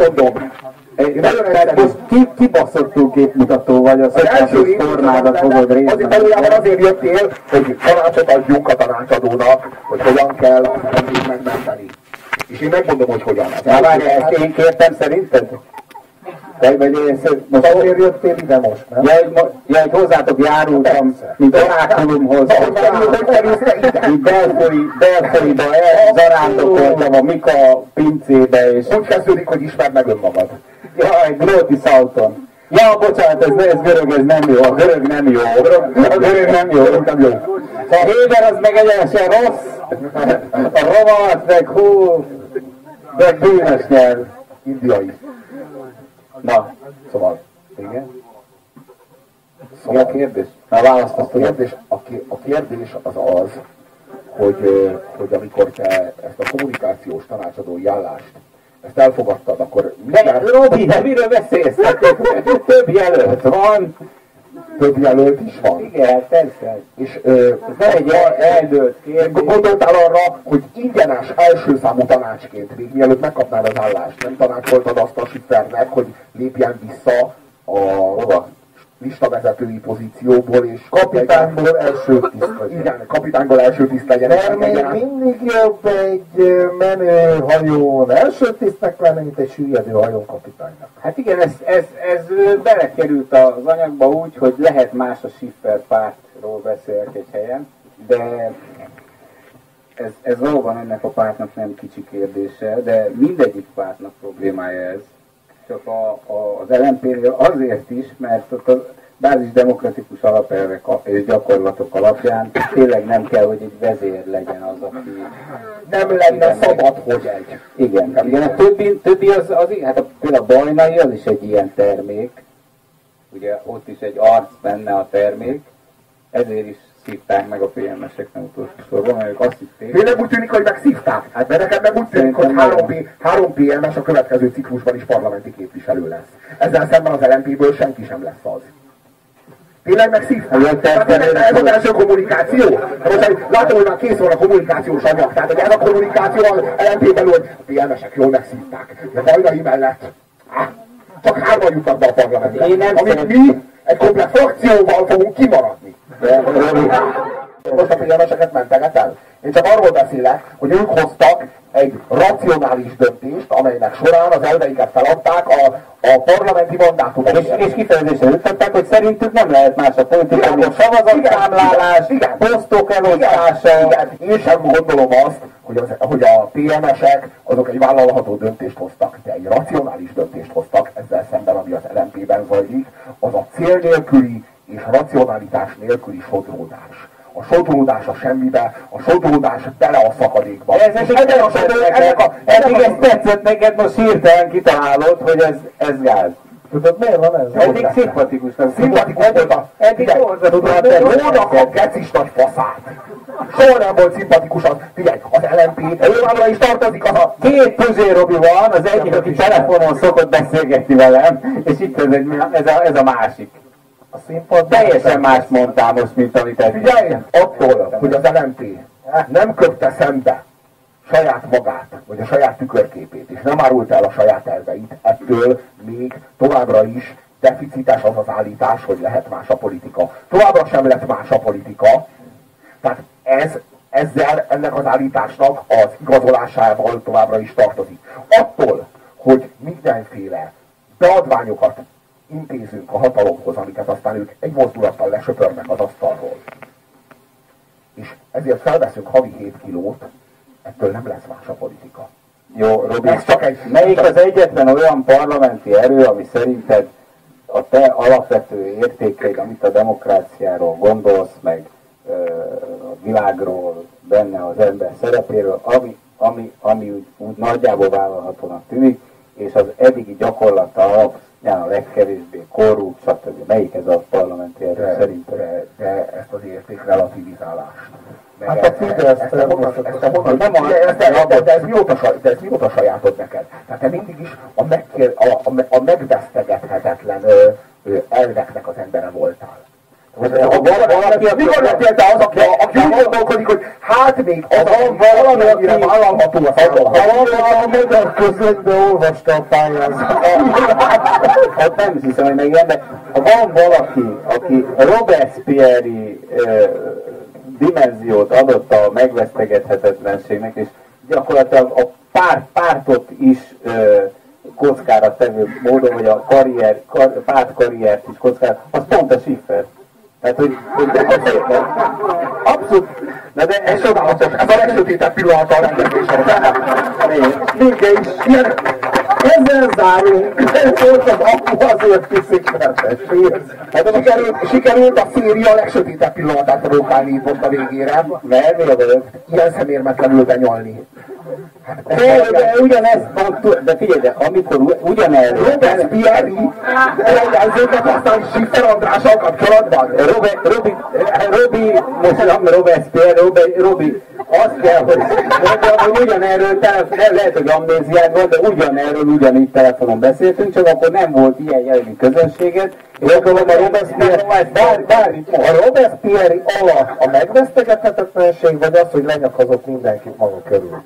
Speaker 7: tehát most ki, kibaszottul képmutató vagy, a
Speaker 2: Az első
Speaker 7: formádat fogod részt
Speaker 2: azért valójában azért jöttél, hogy tanácsot adjunk a tanácsadónak, hogy hogyan kell megmenteni. És én megmondom, hogy hogyan. Az első-
Speaker 7: ezt én kértem szerinted? Vagy, vagy most
Speaker 3: Azért jöttél ide most, nem?
Speaker 7: Ja, hogy, ja, hogy hozzátok járultam, mint orákulumhoz.
Speaker 2: Hogy?
Speaker 7: Így belföldi, belföldiba elzarándokoltam a Mika pincébe, és
Speaker 2: Úgy kezdődik, hogy ismerd meg önmagad.
Speaker 7: jaj, Gróti Szauton. Ja, bocsánat, ez, ez görög, ez nem jó, a görög nem jó. A görög nem jó.
Speaker 2: Nem jó.
Speaker 7: A Héber az meg egyenesen rossz, a roma az meg hú, de bűnös nyelv.
Speaker 2: Indiai.
Speaker 7: Na,
Speaker 2: Szóval.
Speaker 7: igen. Mi
Speaker 2: Szóval
Speaker 7: a kérdés? Na, választ
Speaker 2: A kérdés, a, kérdés az az, hogy, hogy amikor te ezt a kommunikációs tanácsadói állást, ezt elfogadtad, akkor
Speaker 7: De Robi, de miről beszélsz? Hát, Több jelölt van.
Speaker 2: Több jelölt is van.
Speaker 7: Igen, persze.
Speaker 2: És ö,
Speaker 7: Ez egy el- eldőlt kérdés.
Speaker 2: gondoltál arra, hogy ingyenes első számú tanácsként, még mielőtt megkapnád az állást, nem tanácsoltad azt a Schiffernek, hogy lépjen vissza a, a listavezetői pozícióból, és
Speaker 3: Kapitányból első tiszt vagy.
Speaker 2: Igen, kapitányból első tiszt legyen.
Speaker 3: Mert még
Speaker 2: legyen-
Speaker 3: mindig jobb egy ö, menő hajón első tisztnek lenni, mint egy süllyedő hajón kapitánynak.
Speaker 7: Hát igen, ez, ez, ez belekerült az anyagba úgy, hogy lehet más a Schiffer pártról beszélek egy helyen, de ez, ez valóban ennek a pártnak nem kicsi kérdése, de mindegyik pártnak problémája ez. Csak a, a, az LNP-nél azért is, mert ott a bázis demokratikus alapelvek és gyakorlatok alapján tényleg nem kell, hogy egy vezér legyen az, aki...
Speaker 2: Nem lenne szabad, hogy egy.
Speaker 7: Igen, igen a többi, többi az, az, hát a, például a bajnai az is egy ilyen termék, ugye ott is egy arc benne a termék, ezért is szívták meg a PMS-ek nem utolsó sorban, mert ők azt hitték,
Speaker 2: Tényleg úgy tűnik, hogy megszívták. Hát mert nekem meg úgy tűnik, hogy
Speaker 7: Szerintem
Speaker 2: 3, P, 3 PMS a következő ciklusban is parlamenti képviselő lesz. Ezzel szemben az LNP-ből senki sem lesz az. Tényleg megszívták?
Speaker 7: Hát,
Speaker 2: tényleg ez az első kommunikáció? Hát Most látom, hogy már kész van a kommunikációs anyag. Tehát hogy ez a kommunikáció az LNP belül, hogy a PMS-ek jól megszívták. De Bajnai mellett csak hárman jutnak be a parlamentbe. Amit mi egy komplet frakcióval fogunk kimaradni. Most a figyelmeseket menteget el. Én csak arról beszélek, hogy ők hoztak egy racionális döntést, amelynek során az elveiket feladták a, a parlamenti mandátumot.
Speaker 7: és, és kifejezésen ütettek, hogy szerintük nem lehet más a politika, mint szavazatszámlálás,
Speaker 2: igen,
Speaker 7: posztok elosztása.
Speaker 2: Én sem gondolom azt, hogy, az, hogy a PMS-ek azok egy vállalható döntést hoztak, de egy racionális döntést hoztak ezzel szemben, ami az LMP-ben zajlik, az a cél nélküli és racionalitás nélküli sodródás. A sodródás a semmibe, a sodródás bele a szakadékba.
Speaker 7: Ez,
Speaker 2: És ennek a sodró- ennek a,
Speaker 7: eddig
Speaker 2: a,
Speaker 7: ez tetszett neked, most hirtelen kitalálod, hogy ez, ez gáz.
Speaker 3: Tudod, miért van ez?
Speaker 7: Eddig szimpatikus nem
Speaker 2: Szimpatikus volt a...
Speaker 7: Eddig borzasztó
Speaker 2: tudod,
Speaker 7: a
Speaker 2: a gecis nagy faszát. Soha nem volt szimpatikus az. Figyelj, az LMP továbbra is tartozik az a...
Speaker 7: Két Puzsé Robi van, az egyik, aki telefonon szokott beszélgetni velem, és itt ez, egy, ez, a, ez a másik.
Speaker 3: A színpad
Speaker 7: Teljesen más mondtál most, mint amit eddig.
Speaker 2: Figyelj, attól, hogy az LMP nem köpte szembe saját magát, vagy a saját tükörképét, és nem árult el a saját elveit, ettől még továbbra is deficites az az állítás, hogy lehet más a politika. Továbbra sem lett más a politika, tehát ez, ezzel ennek az állításnak az igazolásával továbbra is tartozik. Attól, hogy mindenféle beadványokat intézünk a hatalomhoz, amiket aztán ők egy mozdulattal lesöpörnek az asztalról, és ezért felveszünk havi 7 kilót, ettől nem lesz más a politika.
Speaker 7: Jó, Robi,
Speaker 2: Ez csak egy...
Speaker 7: melyik az egyetlen olyan parlamenti erő, ami szerinted a te alapvető értékeid, amit a demokráciáról gondolsz, meg ö, a világról, benne az ember szerepéről, ami, ami, ami úgy, úgy nagyjából vállalhatónak tűnik, és az eddigi gyakorlata a legkevésbé korrupt, stb. Melyik ez a parlamenti erő
Speaker 2: de,
Speaker 7: szerinted?
Speaker 2: de, de ezt az érték relativizálást.
Speaker 3: Hát a Fidesz
Speaker 2: ezt ezt te honnan-
Speaker 7: Nem a-
Speaker 2: Ugye, ezt te- de, de, ez mióta, de ez mióta sajátod neked? Tehát te mindig is a, megkér, a, a, a megvesztegethetetlen ö, ö, elveknek az embere voltál. Mikor lettél te az, aki, aki úgy gondolkodik, hogy hát még az a valami, amire vállalható a.
Speaker 3: Ha van a magyar közönybe olvasta a pályázatot.
Speaker 7: Hát nem is hiszem, hogy ilyen, de ha van valaki, aki Robespierre dimenziót adott a megvesztegethetetlenségnek, és gyakorlatilag a párt, pártot is ö, kockára tevő módon, hogy a karrier, kar, párt karriert is kockára, az pont a Schiffer. Tehát, hogy, hogy abszolút, na de
Speaker 2: Ez csodálatos, ez a legsötétebb pillanata a rendezésre.
Speaker 3: Vége is ilyen. Ezzel zárunk. Ez volt az apu azért piszik, mert.
Speaker 2: Hát sikerült, sikerült a széria legsötétebb pillanatát provokálni itt most a végére.
Speaker 7: mert mi a?
Speaker 2: Ilyen szemérmetlenül benyalni.
Speaker 7: De, de ugyanezt mondtuk, de figyelj, de amikor ugyanerről,
Speaker 2: Robespierre jelzőket aztán Schiffer Andrással kapcsolatban.
Speaker 7: Robi, Robi, Robi, most nem Robespierre, Robi, Robi, azt kell, hogy mondjam, hogy ugyanerről, telefon, lehet, hogy amnéziád van, de ugyanerről ugyanígy telefonon beszéltünk, csak akkor nem volt ilyen jellegű közönséged, és akkor a Robespierre,
Speaker 3: Bár, bár, a Robespierre alatt a megvesztegethetetlenség, vagy az, hogy lenyakazott mindenkit maga körül.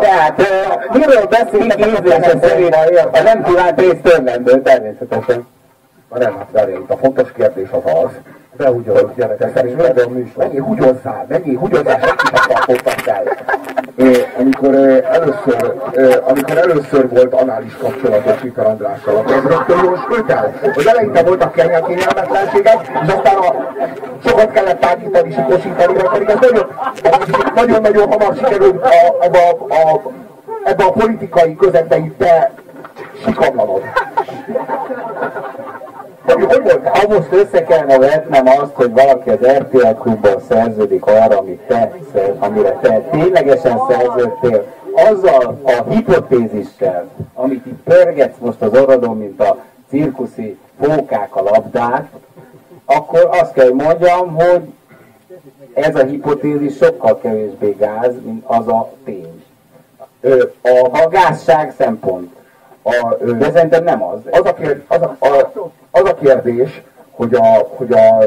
Speaker 3: Tehát, a...
Speaker 7: miről beszélünk? Ízlése szerint, a nem kívánt rész törlendő, természetesen.
Speaker 2: Na nem, hát a fontos kérdés az az,
Speaker 3: De hogy gyerekek, a műsor.
Speaker 2: Mennyi mennyi húgyozzál, senkit nem tartottak el. Ö, amikor először, amikor először volt anális kapcsolatos Viktor Andrással, akkor ez rögtön jól sült. Hogy eleinte voltak kényel kényelmetlenségek, és aztán a, sokat kellett tágítani, sikosítani, vagy pedig ez nagyon- nagyon-nagyon hamar sikerült a, ebbe, a, a, ebbe a politikai közegbe itt be sikamlanod.
Speaker 7: Ha most össze kellene vetnem azt, hogy valaki az RTL klubban szerződik arra, amit te, amire te ténylegesen szerződtél, azzal a hipotézissel, amit itt pörgetsz most az orrodon, mint a cirkuszi fókák a labdát, akkor azt kell, mondjam, hogy ez a hipotézis sokkal kevésbé gáz, mint az a tény. A, gázság szempont.
Speaker 2: A,
Speaker 7: De szerintem nem az.
Speaker 2: az, a kérdés, az, a, a, az a kérdés, hogy, a, hogy a,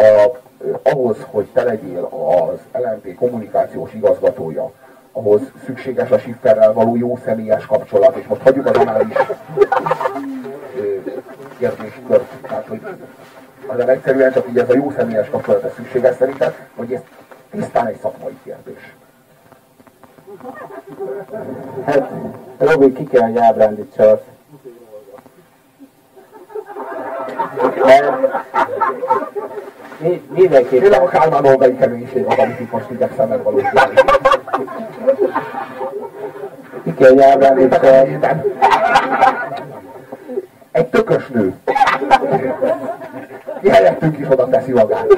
Speaker 2: a, ahhoz, hogy te legyél az LMP kommunikációs igazgatója, ahhoz szükséges a Schifferrel való jó személyes kapcsolat, és most hagyjuk az anális kérdéskört, tehát hogy hanem egyszerűen csak így ez a jó személyes kapcsolat szükséges szerinted, vagy ez tisztán egy szakmai kérdés.
Speaker 7: Hát, Robi, ki kell, hogy ábrándítsa mi- mindenképpen
Speaker 2: Tényleg a Kálmán Olgai keménység az, amit most igyekszem megvalósítani.
Speaker 7: ki kell, hogy ábrándítsa
Speaker 2: Egy tökös nő. Mi helyettünk is oda teszi magát.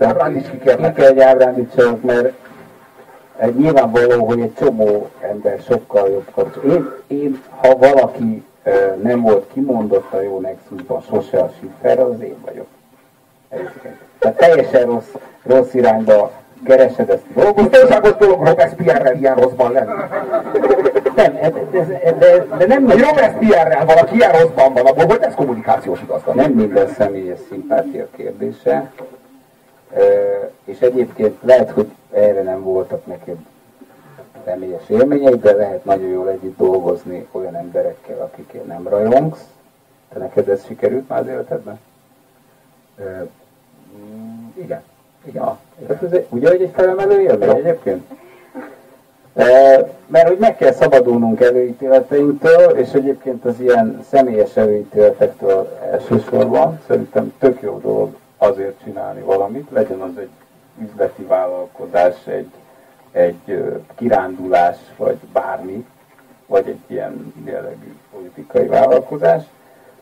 Speaker 2: Ábrándíts ki
Speaker 7: ki
Speaker 2: kérlek.
Speaker 7: kell, hogy ábrándítsanak, mert egy nyilvánvaló, hogy egy csomó ember sokkal jobb kapcsol. Én, én, ha valaki nem volt kimondott a jó nexusban sose a Schiffer, az én vagyok. Egyébként. Tehát teljesen rossz, rossz irányba keresed ezt a dolgot.
Speaker 2: Biztonságos dolog Robespierre-rel ilyen rosszban lenni.
Speaker 7: Nem, de, de, de, de nem,
Speaker 2: Hogy Robespierre-rel valaki ilyen rosszban van, abból hogy ez kommunikációs igazgató?
Speaker 7: nem minden személyes szimpátia kérdése. És egyébként lehet, hogy erre nem voltak neked személyes élményeid, de lehet nagyon jól együtt dolgozni olyan emberekkel, akikért nem rajongsz. Te neked ez sikerült már az életedben?
Speaker 2: Ö, mm, Igen. Igen.
Speaker 7: Ja, tehát ez egy, ugye, hogy egy felemelő élmény egyébként? E, mert hogy meg kell szabadulnunk előítéleteinktől, és egyébként az ilyen személyes előítéletektől elsősorban szerintem tök jó dolog azért csinálni valamit, legyen az egy üzleti vállalkozás, egy, egy kirándulás, vagy bármi, vagy egy ilyen jellegű politikai vállalkozás,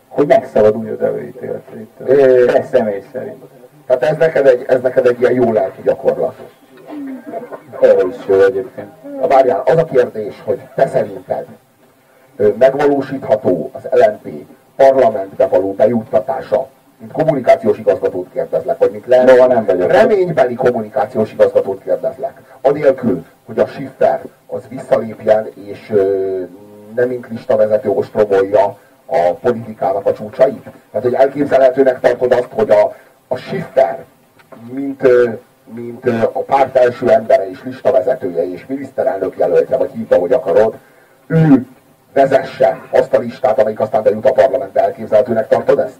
Speaker 7: hogy megszabadulj az előítéleteitől. Te személy szerint.
Speaker 2: Tehát ez neked egy, ez neked egy ilyen jó lelki gyakorlat.
Speaker 7: Erre is jó egyébként.
Speaker 2: Na várjál, az a kérdés, hogy te szerinted megvalósítható az LNP parlamentbe való bejuttatása, mint kommunikációs igazgatót kérdezlek, vagy mint le,
Speaker 7: Noha nem vagyok.
Speaker 2: reménybeli kommunikációs igazgatót kérdezlek. Anélkül, hogy a Schiffer az visszalépjen, és ö, nem mint listavezető ostromolja a politikának a csúcsait. Tehát, hogy elképzelhetőnek tartod azt, hogy a, a Schiffer, mint, ö, mint ö, a párt első embere és listavezetője és miniszterelnök jelöltje, vagy hívta, hogy akarod, ő vezesse azt a listát, amelyik aztán bejut a parlamentbe. Elképzelhetőnek tartod ezt?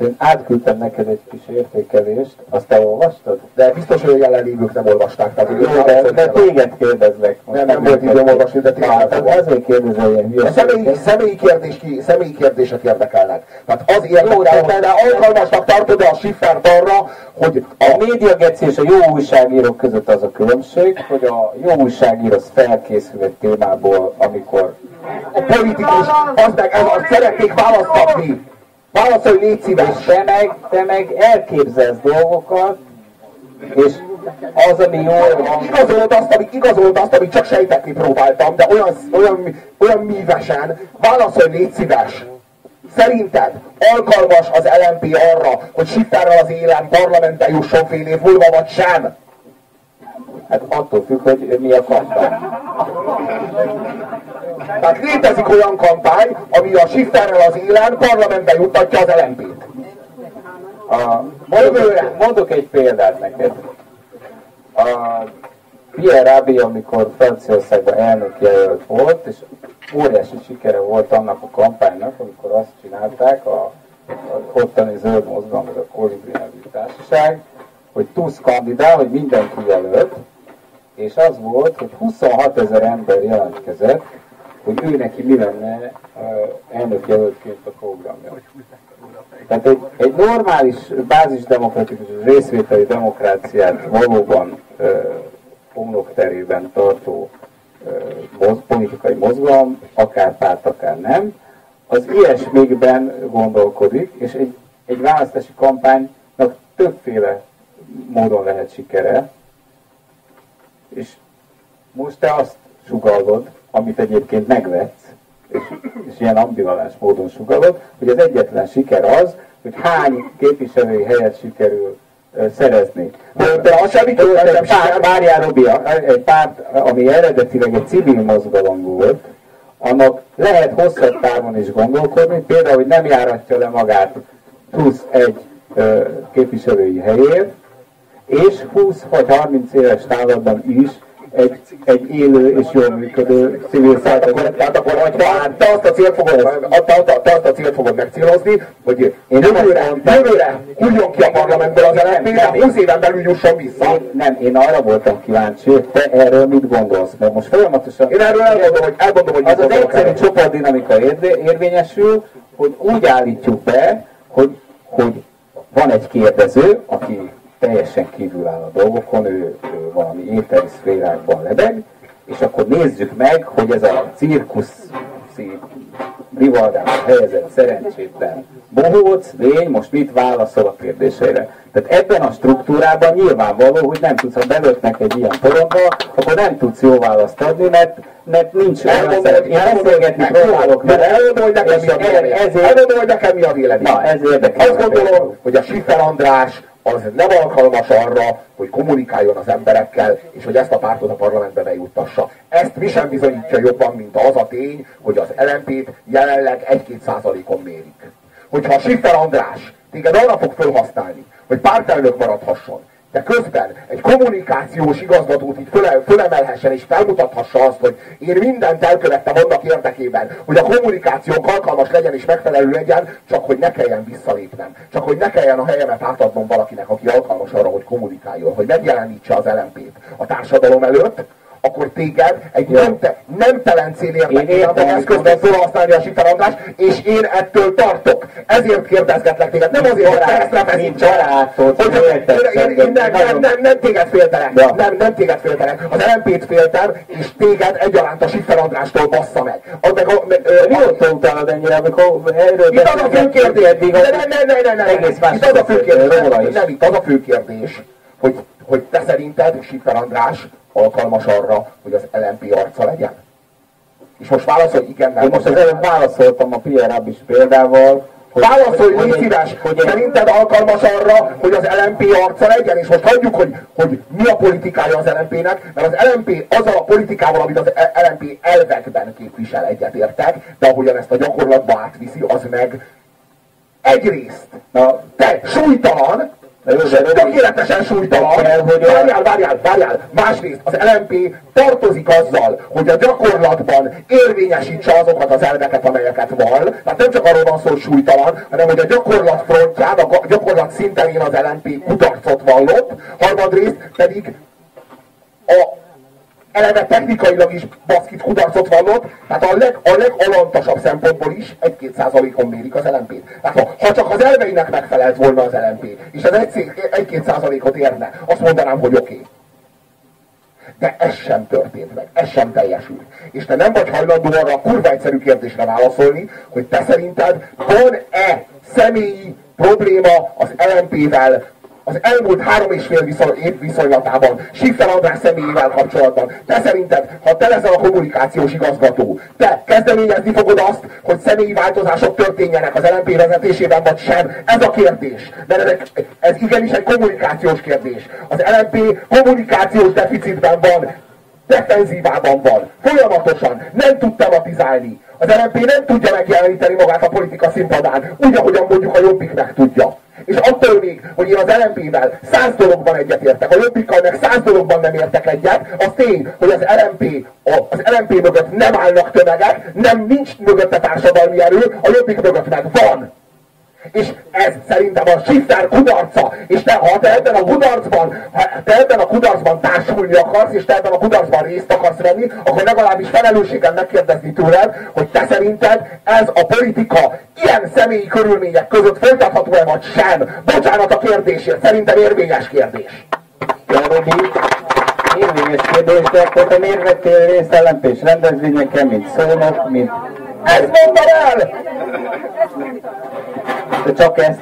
Speaker 7: Én átküldtem neked egy kis értékelést, azt te olvastad?
Speaker 2: De biztos, hogy a jelenlévők nem olvasták. Tehát,
Speaker 7: Jó, de, de téged kérdezlek. most.
Speaker 2: Nem, nem volt időm olvasni, de téged olvasni.
Speaker 7: Azért kérdezel ilyen
Speaker 2: A személyi, személyi, kérdés, ki- személyi kérdések érdekelnek. Tehát az érdekel,
Speaker 7: de-
Speaker 2: hogy te alkalmasnak tartod-e a Schiffert arra, hogy
Speaker 7: A
Speaker 2: a,
Speaker 7: média geci és a jó újságírók között az a különbség, hogy a jó újságíró az felkészül egy témából, amikor
Speaker 2: a politikus, az meg ez, azt szeretnék választatni. Válaszolj, légy szíves!
Speaker 7: te meg, te meg elképzelsz dolgokat, és az, ami jól van,
Speaker 2: Igazolt azt, amit, igazolt azt, amit csak sejtetni próbáltam, de olyan, olyan, olyan mívesen. Válaszolj, légy szíves! Szerinted alkalmas az LMP arra, hogy Schifferrel az élen parlamenten jusson fél év múlva, vagy sem?
Speaker 7: hát attól függ, hogy mi a kampány.
Speaker 2: Tehát létezik olyan kampány, ami a Schifferrel az élen parlamentben juttatja az LMP-t.
Speaker 7: Mondok, mondok egy példát neked. A Pierre Rabhi, amikor Franciaországban elnök jelölt volt, és óriási sikere volt annak a kampánynak, amikor azt csinálták, a, ottani zöld mozgalom, az a Kolibri nevű társaság, hogy Tusk kandidál, hogy mindenki jelölt, és az volt, hogy 26 ezer ember jelentkezett, hogy ő neki mi lenne elnök jelöltként a programja. Tehát egy, egy normális, bázisdemokratikus részvételi demokráciát valóban homlokterében tartó moz, politikai mozgalom, akár párt, akár nem, az ilyesmikben gondolkodik, és egy, egy választási kampánynak többféle módon lehet sikere, és most te azt sugallod, amit egyébként megvetsz, és, és ilyen ambivalens módon sugallod, hogy az egyetlen siker az, hogy hány képviselői helyet sikerül szerezni. De az párt, várjál Robi, egy párt, ami eredetileg egy civil mozgalom volt, annak lehet hosszabb távon is gondolkodni, például, hogy nem járatja le magát plusz egy képviselői helyért, és 20 vagy 30 éves távlatban is egy, egy élő és jól működő civil szervezet.
Speaker 2: Tehát akkor, hogy te azt a célt fogod, te, te, te azt a célt fogod megcélozni, hogy én jövőre, jövőre hújjon ki a parlamentből az LNP, de 20 éven belül jusson vissza.
Speaker 7: Én, nem, én arra voltam kíváncsi, hogy te erről mit gondolsz, mert most folyamatosan...
Speaker 2: Én erről elmondom, hogy, elmondom, hogy
Speaker 7: az az egyszerű csoportdinamika érvényesül, hogy úgy állítjuk be, hogy, hogy van egy kérdező, aki teljesen kívül áll a dolgokon, ő, ő valami éteri szférákban lebeg, és akkor nézzük meg, hogy ez a cirkusz rivaldásra helyezett szerencsétlen bohóc, lény most mit válaszol a kérdéseire. Tehát ebben a struktúrában nyilvánvaló, hogy nem tudsz, ha belöknek egy ilyen porondba, akkor nem tudsz jó választ adni, mert, mert nincs szeret. Én beszélgetni próbálok
Speaker 2: vele. Elmondom, hogy nekem mi a vélemény. Elmondom, hogy nekem mi a vélemény.
Speaker 7: Na, ez érdekel.
Speaker 2: Azt gondolom, hogy a Schiffer András az nem alkalmas arra, hogy kommunikáljon az emberekkel, és hogy ezt a pártot a parlamentbe bejuttassa. Ezt mi sem bizonyítja jobban, mint az a tény, hogy az LMP-t jelenleg 1-2 százalékon mérik. Hogyha a Schiffer András téged arra fog felhasználni, hogy pártelnök maradhasson, de közben egy kommunikációs igazgatót itt föle, fölemelhessen és felmutathassa azt, hogy én mindent elkövettem annak érdekében, hogy a kommunikációnk alkalmas legyen és megfelelő legyen, csak hogy ne kelljen visszalépnem. Csak hogy ne kelljen a helyemet átadnom valakinek, aki alkalmas arra, hogy kommunikáljon, hogy megjelenítse az LMP-t a társadalom előtt, akkor téged egy nem, te, nem telen cél érdekében fog eszközben felhasználni a Sifer András, és én ettől tartok. Ezért kérdezgetlek téged, nem azért, hogy extra feszítsek. Hogy én, én, nem, nem, nem, nem téged féltelek, ja. nem, nem téged féltelek. Az LMP-t féltem, és téged egyaránt a Sifer Andrástól bassza meg. Az meg a,
Speaker 7: Mióta utálod ennyire, amikor erről
Speaker 2: Itt az a fő kérdés, nem, nem, nem, nem, nem, itt az a fő kérdés, nem, itt az a fő kérdés, hogy, hogy te szerinted Sifer András alkalmas arra, hogy az LMP arca legyen? És most válaszolj, igen, nem.
Speaker 7: Én most az előbb válaszoltam a Pierre Abis példával,
Speaker 2: hogy, Válaszolj, légy szíves! Hogy Szerinted alkalmas arra, hogy az LMP arca legyen? És most hagyjuk, hogy, hogy mi a politikája az LMP-nek, mert az LMP azzal a politikával, amit az LMP elvekben képvisel egyetértek, de ahogyan ezt a gyakorlatba átviszi, az meg egyrészt Na, te súlytalan, Tökéletesen súlytalan. Várjál, várjál, várjál. Másrészt az LMP tartozik azzal, hogy a gyakorlatban érvényesítse azokat az elveket, amelyeket val. Tehát nem csak arról van szó, hogy súlytalan, hanem hogy a gyakorlat frontján, a gyakorlat szinten az LMP kudarcot vallott. Harmadrészt pedig a eleve technikailag is baszkit kudarcot vallott, tehát a, leg, a legalantasabb szempontból is egy-két százalékon mérik az LMP-t. Tehát ha, ha csak az elveinek megfelelt volna az LMP, és ez egy-két százalékot érne, azt mondanám, hogy oké. Okay. De ez sem történt meg, ez sem teljesült. És te nem vagy hajlandó arra a kurva egyszerű kérdésre válaszolni, hogy te szerinted van-e személyi probléma az LMP-vel, az elmúlt három és fél viszony, év viszonylatában, Schiffer András személyével kapcsolatban, te szerinted, ha te leszel a kommunikációs igazgató, te kezdeményezni fogod azt, hogy személyi változások történjenek az LNP vezetésében, vagy sem? Ez a kérdés. Mert ez, ez igenis egy kommunikációs kérdés. Az LNP kommunikációs deficitben van, defenzívában van, folyamatosan, nem tud tematizálni. Az LNP nem tudja megjeleníteni magát a politika színpadán, úgy, ahogyan mondjuk a Jobbik meg tudja. És attól még, hogy én az LMP-vel száz dologban egyetértek, a Jobbikkal meg száz dologban nem értek egyet, az tény, hogy az LMP, az LMP mögött nem állnak tömegek, nem nincs mögötte társadalmi erő, a Jobbik mögött meg van. És ez szerintem a Schiffer kudarca. És te, ha te ebben a kudarcban, ha te ebben a kudarcban társulni akarsz, és te ebben a kudarcban részt akarsz venni, akkor legalábbis felelősségen megkérdezni tőled, hogy te szerinted ez a politika ilyen személyi körülmények között folytatható-e vagy sem. Bocsánat a kérdésért, szerintem érvényes kérdés.
Speaker 7: Robi, érvényes kérdés, de akkor te miért vettél részt LMP-s rendezvényeken, mint szónok, mint...
Speaker 2: Ezt mondtam el!
Speaker 7: De csak ezt?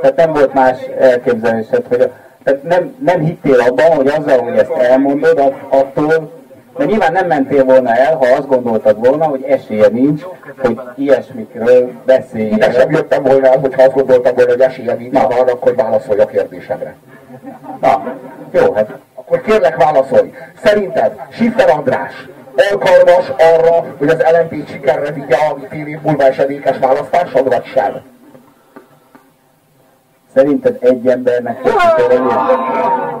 Speaker 7: Tehát nem volt más elképzelésed, hogy a, tehát nem, nem hittél abban, hogy azzal, hogy ezt elmondod, att- attól, de nyilván nem mentél volna el, ha azt gondoltad volna, hogy esélye nincs, hogy ilyesmikről beszélj.
Speaker 2: Ide sem jöttem volna el, hogyha azt gondoltam volna, hogy esélye nincs arra, akkor válaszolj a kérdésemre.
Speaker 7: Na, jó, hát
Speaker 2: Akkor kérlek válaszolj. Szerinted Schiffer András alkalmas arra, hogy az LMP sikerre vigye a fél év múlva esedékes választáson, vagy sem?
Speaker 7: Szerinted egy embernek kell sikerülni?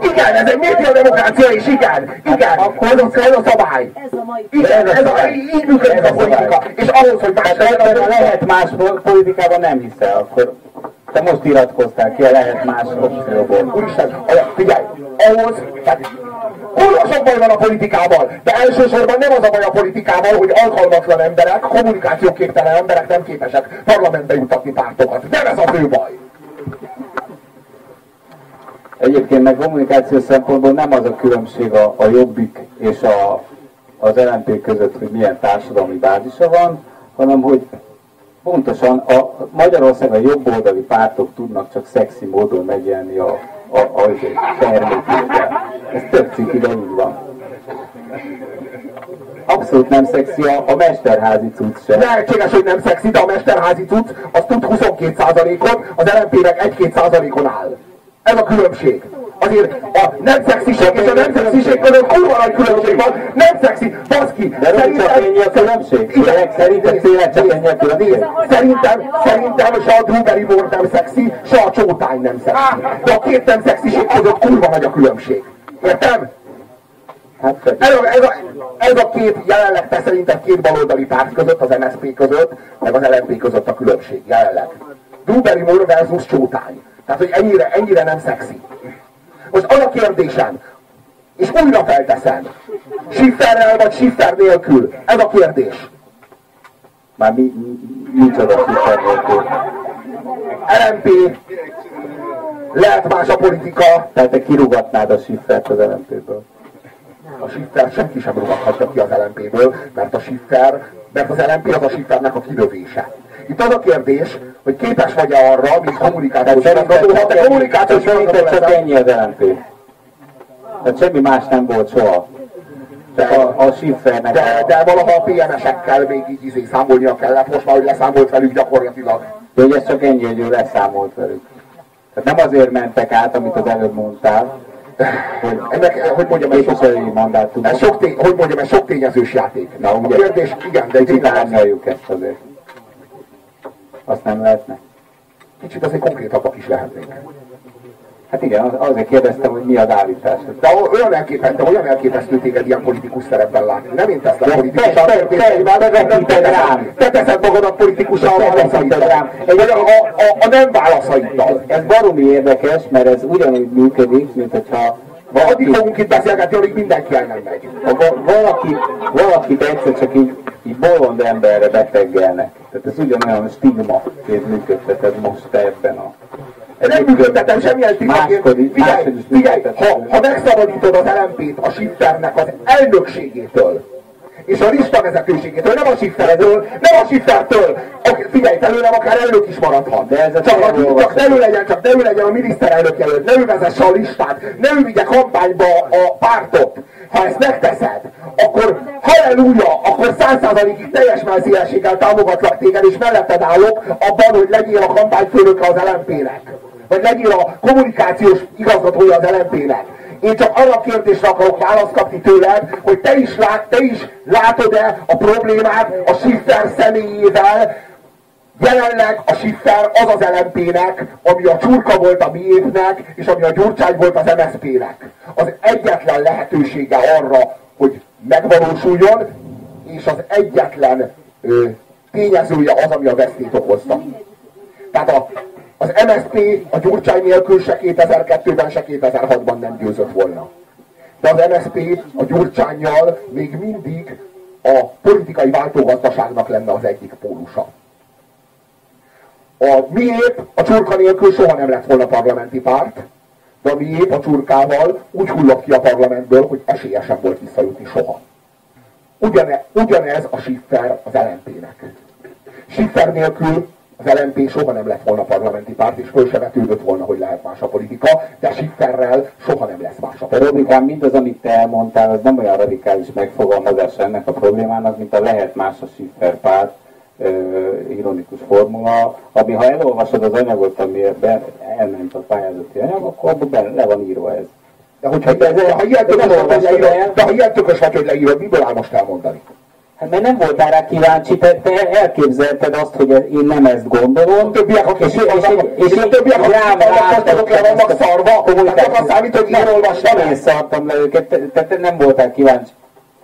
Speaker 2: Igen, ez egy média demokrácia, és igen, igen, akkor ez a, ez a szabály.
Speaker 8: Ez a mai
Speaker 2: Igen, ez a, így működik a politika. És ahhoz, hogy más
Speaker 7: Hát lehet más po- politikában nem hiszel, akkor te most iratkoztál ki a lehet más opcióból.
Speaker 2: Úristen, a- figyelj, ahhoz, tehát kurva sok baj van a politikával, de elsősorban nem az a baj a politikával, hogy alkalmatlan emberek, kommunikációképtelen emberek nem képesek parlamentbe jutatni pártokat. Nem ez a fő baj.
Speaker 7: Egyébként meg kommunikációs szempontból nem az a különbség a, a Jobbik és a, az LNP között, hogy milyen társadalmi bázisa van, hanem hogy pontosan a Magyarország a jobboldali pártok tudnak csak szexi módon megjelenni a, a, a, a termékükkel. Ez több cikk ide így van. Abszolút nem szexi a, a mesterházi cucc sem.
Speaker 2: Lehetséges, hogy nem szexi, de a mesterházi cucc az tud 22%-on, az LNP-nek 1-2%-on áll. Ez a különbség. Azért a nem szexiség és a nem szexiség között kurva nagy különbség van. Nem szexi, baszki.
Speaker 7: De csak ennyi a különbség? Tényleg szerinted tényleg csak ennyi a különbség?
Speaker 2: Szerintem, szerintem se a Drewberry Ward nem szexi, se a csótány nem szexi. De a két nem szexiség között kurva nagy a különbség. Értem?
Speaker 7: Hát.
Speaker 2: Ez a, ez, a, ez a két jelenleg te szerinted két baloldali párt között, az MSZP között, meg az LNP között a különbség jelenleg. Drewberry Moore versus Csótány. Tehát, hogy ennyire, ennyire nem szexi. Most az a kérdésem, és újra felteszem, Schifferrel vagy Schiffer nélkül? Ez a kérdés.
Speaker 7: Már mi, mi, micsoda siker volt
Speaker 2: LNP, lehet más a politika,
Speaker 7: Tehát te kirúgatnád a siffert az LMP-ből.
Speaker 2: a Schiffer senki sem rúgathatja ki az LNP-ből, mert a Schiffer, mert az LNP az a Schiffernek a kilövése. Itt az a kérdés, hogy képes vagy-e arra, mint kommunikációs igazgató, ha te kommunikációs igazgató
Speaker 7: csak ennyi az LMP. Tehát semmi más nem volt soha. Csak a, a Schiffernek
Speaker 2: de,
Speaker 7: a...
Speaker 2: de valaha a PMS-ekkel még így izé számolnia kellett, most már, hogy leszámolt velük gyakorlatilag.
Speaker 7: De hogy ez csak ennyi, hogy ő leszámolt velük. Tehát nem azért mentek át, amit az előbb mondtál, hogy
Speaker 2: Ennek, hogy mondjam, ez sok,
Speaker 7: mandátum.
Speaker 2: ez sok, tény, hogy mondjam, ez sok tényezős játék.
Speaker 7: Na,
Speaker 2: a
Speaker 7: ugye?
Speaker 2: kérdés, igen, de tényleg
Speaker 7: ezt azért. Azt nem lehetne.
Speaker 2: kicsit azért konkrétabbak is lehetnénk.
Speaker 7: Hát igen, az- azért kérdeztem, hogy mi az állítás.
Speaker 2: De olyan elképesztő, olyan elképesztő téged ilyen politikus szerepben látni. Nem én teszlek politikus
Speaker 7: te- te- te- te- rám.
Speaker 2: Te teszed magadat
Speaker 7: Te
Speaker 2: válaszaiddal.
Speaker 7: rám.
Speaker 2: Vagy a, a, a, nem válaszaiddal.
Speaker 7: Ez baromi érdekes, mert ez ugyanúgy működik, mint hogyha
Speaker 2: Addig
Speaker 7: valaki,
Speaker 2: fogunk itt beszélgetni, amíg mindenki el nem megy.
Speaker 7: ha va- valaki, valakit egyszer csak így, így bolond emberre beteggelnek. Tehát ez ugyanolyan stigma, hogy működteted most te ebben a...
Speaker 2: Nem működtetem semmilyen stigmaként. Figyelj, figyelj, ha, ha megszabadítod az LMP-t a Schiffernek az elnökségétől, és a lista vezetőségétől, nem a Schiffertől, nem a Schiffertől. Figyelj, belőlem akár elnök is maradhat.
Speaker 7: De ez
Speaker 2: csak,
Speaker 7: te
Speaker 2: a, csak ne ő legyen, csak ne ő legyen a miniszterelnök jelölt, ne ő vezesse a listát, ne ő vigye kampányba a pártot. Ha ezt megteszed, akkor halleluja, akkor száz százalékig teljes melszélességgel támogatlak téged, és melletted állok abban, hogy legyél a kampányfőnöke az LMP-nek. Vagy legyél a kommunikációs igazgatója az LMP-nek. Én csak arra a kérdésre akarok választ kapni tőled, hogy te is, lát, te is látod-e a problémát a Schiffer személyével, Jelenleg a Schiffer az az LMP-nek, ami a csurka volt a miétnek, és ami a gyurcsány volt az MSZP-nek. Az egyetlen lehetősége arra, hogy megvalósuljon, és az egyetlen ö, tényezője az, ami a veszélyt okozta. Tehát a, az MSZP a Gyurcsány nélkül se 2002-ben, se 2006-ban nem győzött volna. De az MSZP a Gyurcsányjal még mindig a politikai váltógazdaságnak lenne az egyik pólusa. A miép a csurka nélkül soha nem lett volna parlamenti párt, de a miép a csurkával úgy hullott ki a parlamentből, hogy esélyesen volt visszajutni soha. Ugyane, ugyanez a Schiffer az LNP-nek. Schiffer nélkül az LNP soha nem lett volna parlamenti párt, és föl se vetődött volna, hogy lehet más a politika, de Schifferrel soha nem lesz más a politika.
Speaker 7: Rodikám, mindaz, amit te elmondtál, az nem olyan radikális megfogalmazás ennek a problémának, mint a lehet más a Schiffer párt, ironikus formula, ami ha elolvasod az anyagot, amiben elment a pályázati anyag, akkor abban le van írva ez.
Speaker 2: De hogyha de, leírod, de ha ilyen tökös vagy, hogy leírod, miből áll most elmondani?
Speaker 7: Hát mert nem voltál rá kíváncsi, te, te elképzelted azt, hogy én nem ezt gondolom.
Speaker 2: A többiek, akik
Speaker 7: és, és,
Speaker 2: és, és, a többiek, akik
Speaker 7: rám
Speaker 2: azok le vannak szarva, azt számít, hogy én olvastam
Speaker 7: Nem én szartam le őket, te, te, nem voltál kíváncsi.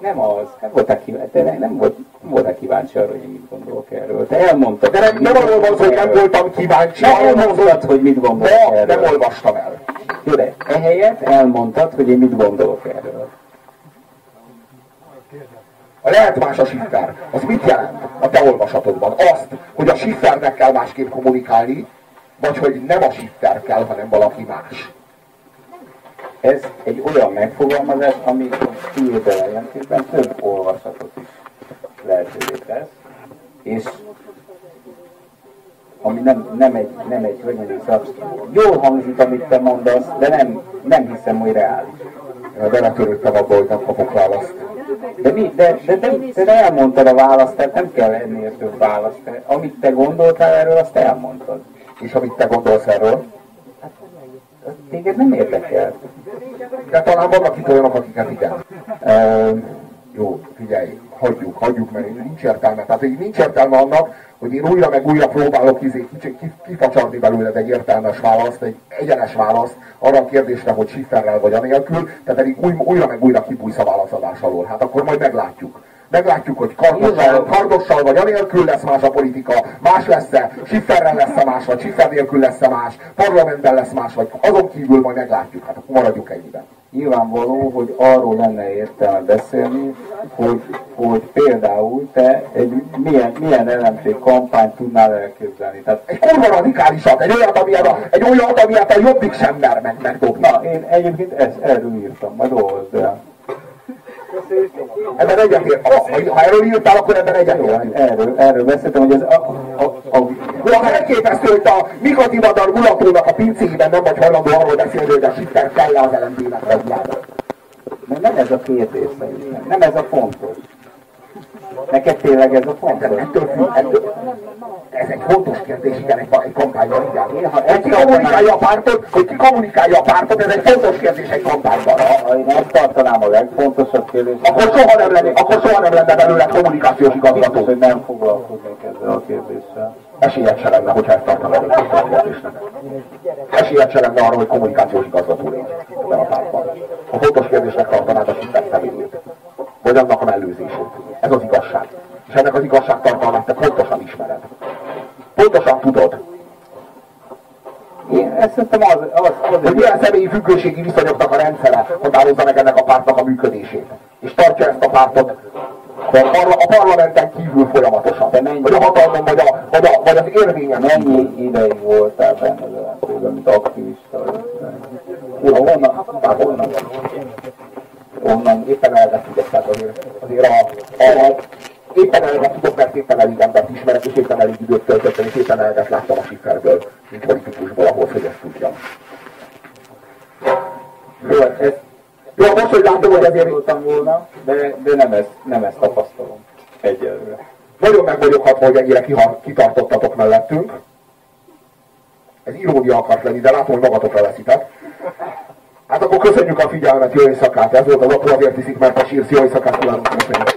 Speaker 7: Nem az, nem voltál kíváncsi, te nem, volt, nem voltál kíváncsi arra, hogy én mit gondolok erről. Te elmondtad.
Speaker 2: De nem, nem arról van hogy nem voltam kíváncsi.
Speaker 7: Ne elmondtad, hogy mit gondolok erről.
Speaker 2: nem olvastam el.
Speaker 7: Jó, de ehelyett elmondtad, hogy én mit gondolok erről.
Speaker 2: A lehet más a Schiffer. Az mit jelent a te olvasatodban? Azt, hogy a Schiffernek kell másképp kommunikálni, vagy hogy nem a Schiffer kell, hanem valaki más.
Speaker 7: Ez egy olyan megfogalmazás, ami a ellentétben több olvasatot is lehetővé tesz, és ami nem, nem egy, nem egy, hogy mondjuk, szóval jól hangzik, amit te mondasz, de nem, nem hiszem, hogy reális.
Speaker 2: Én beletörődtem abba, hogy nem kapok választ.
Speaker 7: De, mi, de, de, de, de, de elmondtad a választ, tehát nem kell ennél több választ. Amit te gondoltál erről, azt elmondtad.
Speaker 2: És amit te gondolsz erről?
Speaker 7: Téged nem érdekel.
Speaker 2: De talán vannak itt olyanok, akiket igen.
Speaker 7: Uh,
Speaker 2: Jó, figyelj, hagyjuk, hagyjuk, mert nincs értelme. Tehát így nincs értelme annak, hogy én újra meg újra próbálok izé, kifacsarni belőled egy értelmes választ, egy egyenes választ arra a kérdésre, hogy Schifferrel vagy anélkül, te pedig új, újra meg újra kibújsz a válaszadás alól. Hát akkor majd meglátjuk. Meglátjuk, hogy kardossal, kardossal vagy anélkül lesz más a politika, más lesz-e, Schifferrel lesz-e más, vagy Schiffer nélkül lesz-e más, parlamentben lesz más, vagy azon kívül majd meglátjuk. Hát akkor maradjuk ennyiben.
Speaker 7: Nyilvánvaló, hogy arról lenne értelme beszélni, hogy, hogy például te egy milyen, milyen LMP kampányt tudnál elképzelni. Tehát,
Speaker 2: Egy kurva radikálisat, egy olyat, amilyet a, egy olyat, amilyet a jobbik sem mer meg megdobni.
Speaker 7: na, én egyébként ezt, erről írtam, majd olvasd el.
Speaker 2: Ebben egyetért. Ha, erről írtál, akkor ebben egyetért.
Speaker 7: hát erről, erről beszéltem, hogy ez a, a, a,
Speaker 2: Jó, az elképesztő, hogy a Mikati Madar mulatónak a pincéjében nem vagy hajlandó arról beszélni, hogy a Schiffer kell-e az LMP-nek nem.
Speaker 7: mert nem ez a szerintem, nem ez a fontos. Neked tényleg ez a fontos?
Speaker 2: Ettől függ, ettől, ez egy fontos kérdés, igen, egy, egy kampányban, igen. Hogy ki kommunikálja a pártot, hogy ki kommunikálja a pártot, ez egy fontos kérdés egy kampányban.
Speaker 7: Ha én ezt tartanám a legfontosabb kérdés,
Speaker 2: Akkor soha nem lenne, akkor soha nem lenne belőle kommunikációs igazgató.
Speaker 7: hogy nem foglalkoznék ezzel a kérdéssel.
Speaker 2: Esélyed se lenne, hogyha ezt egy fontos kérdésnek. Esélyed se lenne arra, hogy kommunikációs igazgató légy ebben a pártban. Ha fontos kérdésnek tartanád a Schiffer személyét. Vagy annak a mellőzését. Ez az igazság. És ennek az igazságtartalmát te pontosan ismered. Pontosan tudod,
Speaker 7: Én ezt szerintem az, az,
Speaker 2: hogy
Speaker 7: azért,
Speaker 2: milyen személyi függőségi viszonyoknak a rendszere határozza meg ennek a pártnak a működését. És tartja ezt a pártot a, parla- a parlamenten kívül folyamatosan.
Speaker 7: De mennyi-
Speaker 2: Vagy a hatalmon, vagy, a, vagy, a, vagy az érvényen
Speaker 7: mennyi ideig voltál benne az LNP-ben, mint aktivista? Jó, honnan, hát honnan?
Speaker 2: Onnan éppen elveszített, tehát azért, azért a, a, éppen tudok, mert éppen elég embert ismerek, és éppen elég időt töltöttem, és éppen eleget láttam a Schifferből, mint politikusból ahhoz, hogy ezt tudjam.
Speaker 7: Jó, hát ezt
Speaker 2: Jó, most, hogy látom, hogy ezért
Speaker 7: gondoltam volna, de, de nem, ezt, nem ezt tapasztalom egyelőre.
Speaker 2: nagyon meg vagyok hatva, hogy ennyire kitartottatok mellettünk. Ez irónia akart lenni, de látom, hogy magatokra veszitek. Hát akkor köszönjük a figyelmet, jó éjszakát! Ez volt az apró azért hiszik, mert a sírsz, jó éjszakát kívánok! Köszönjük.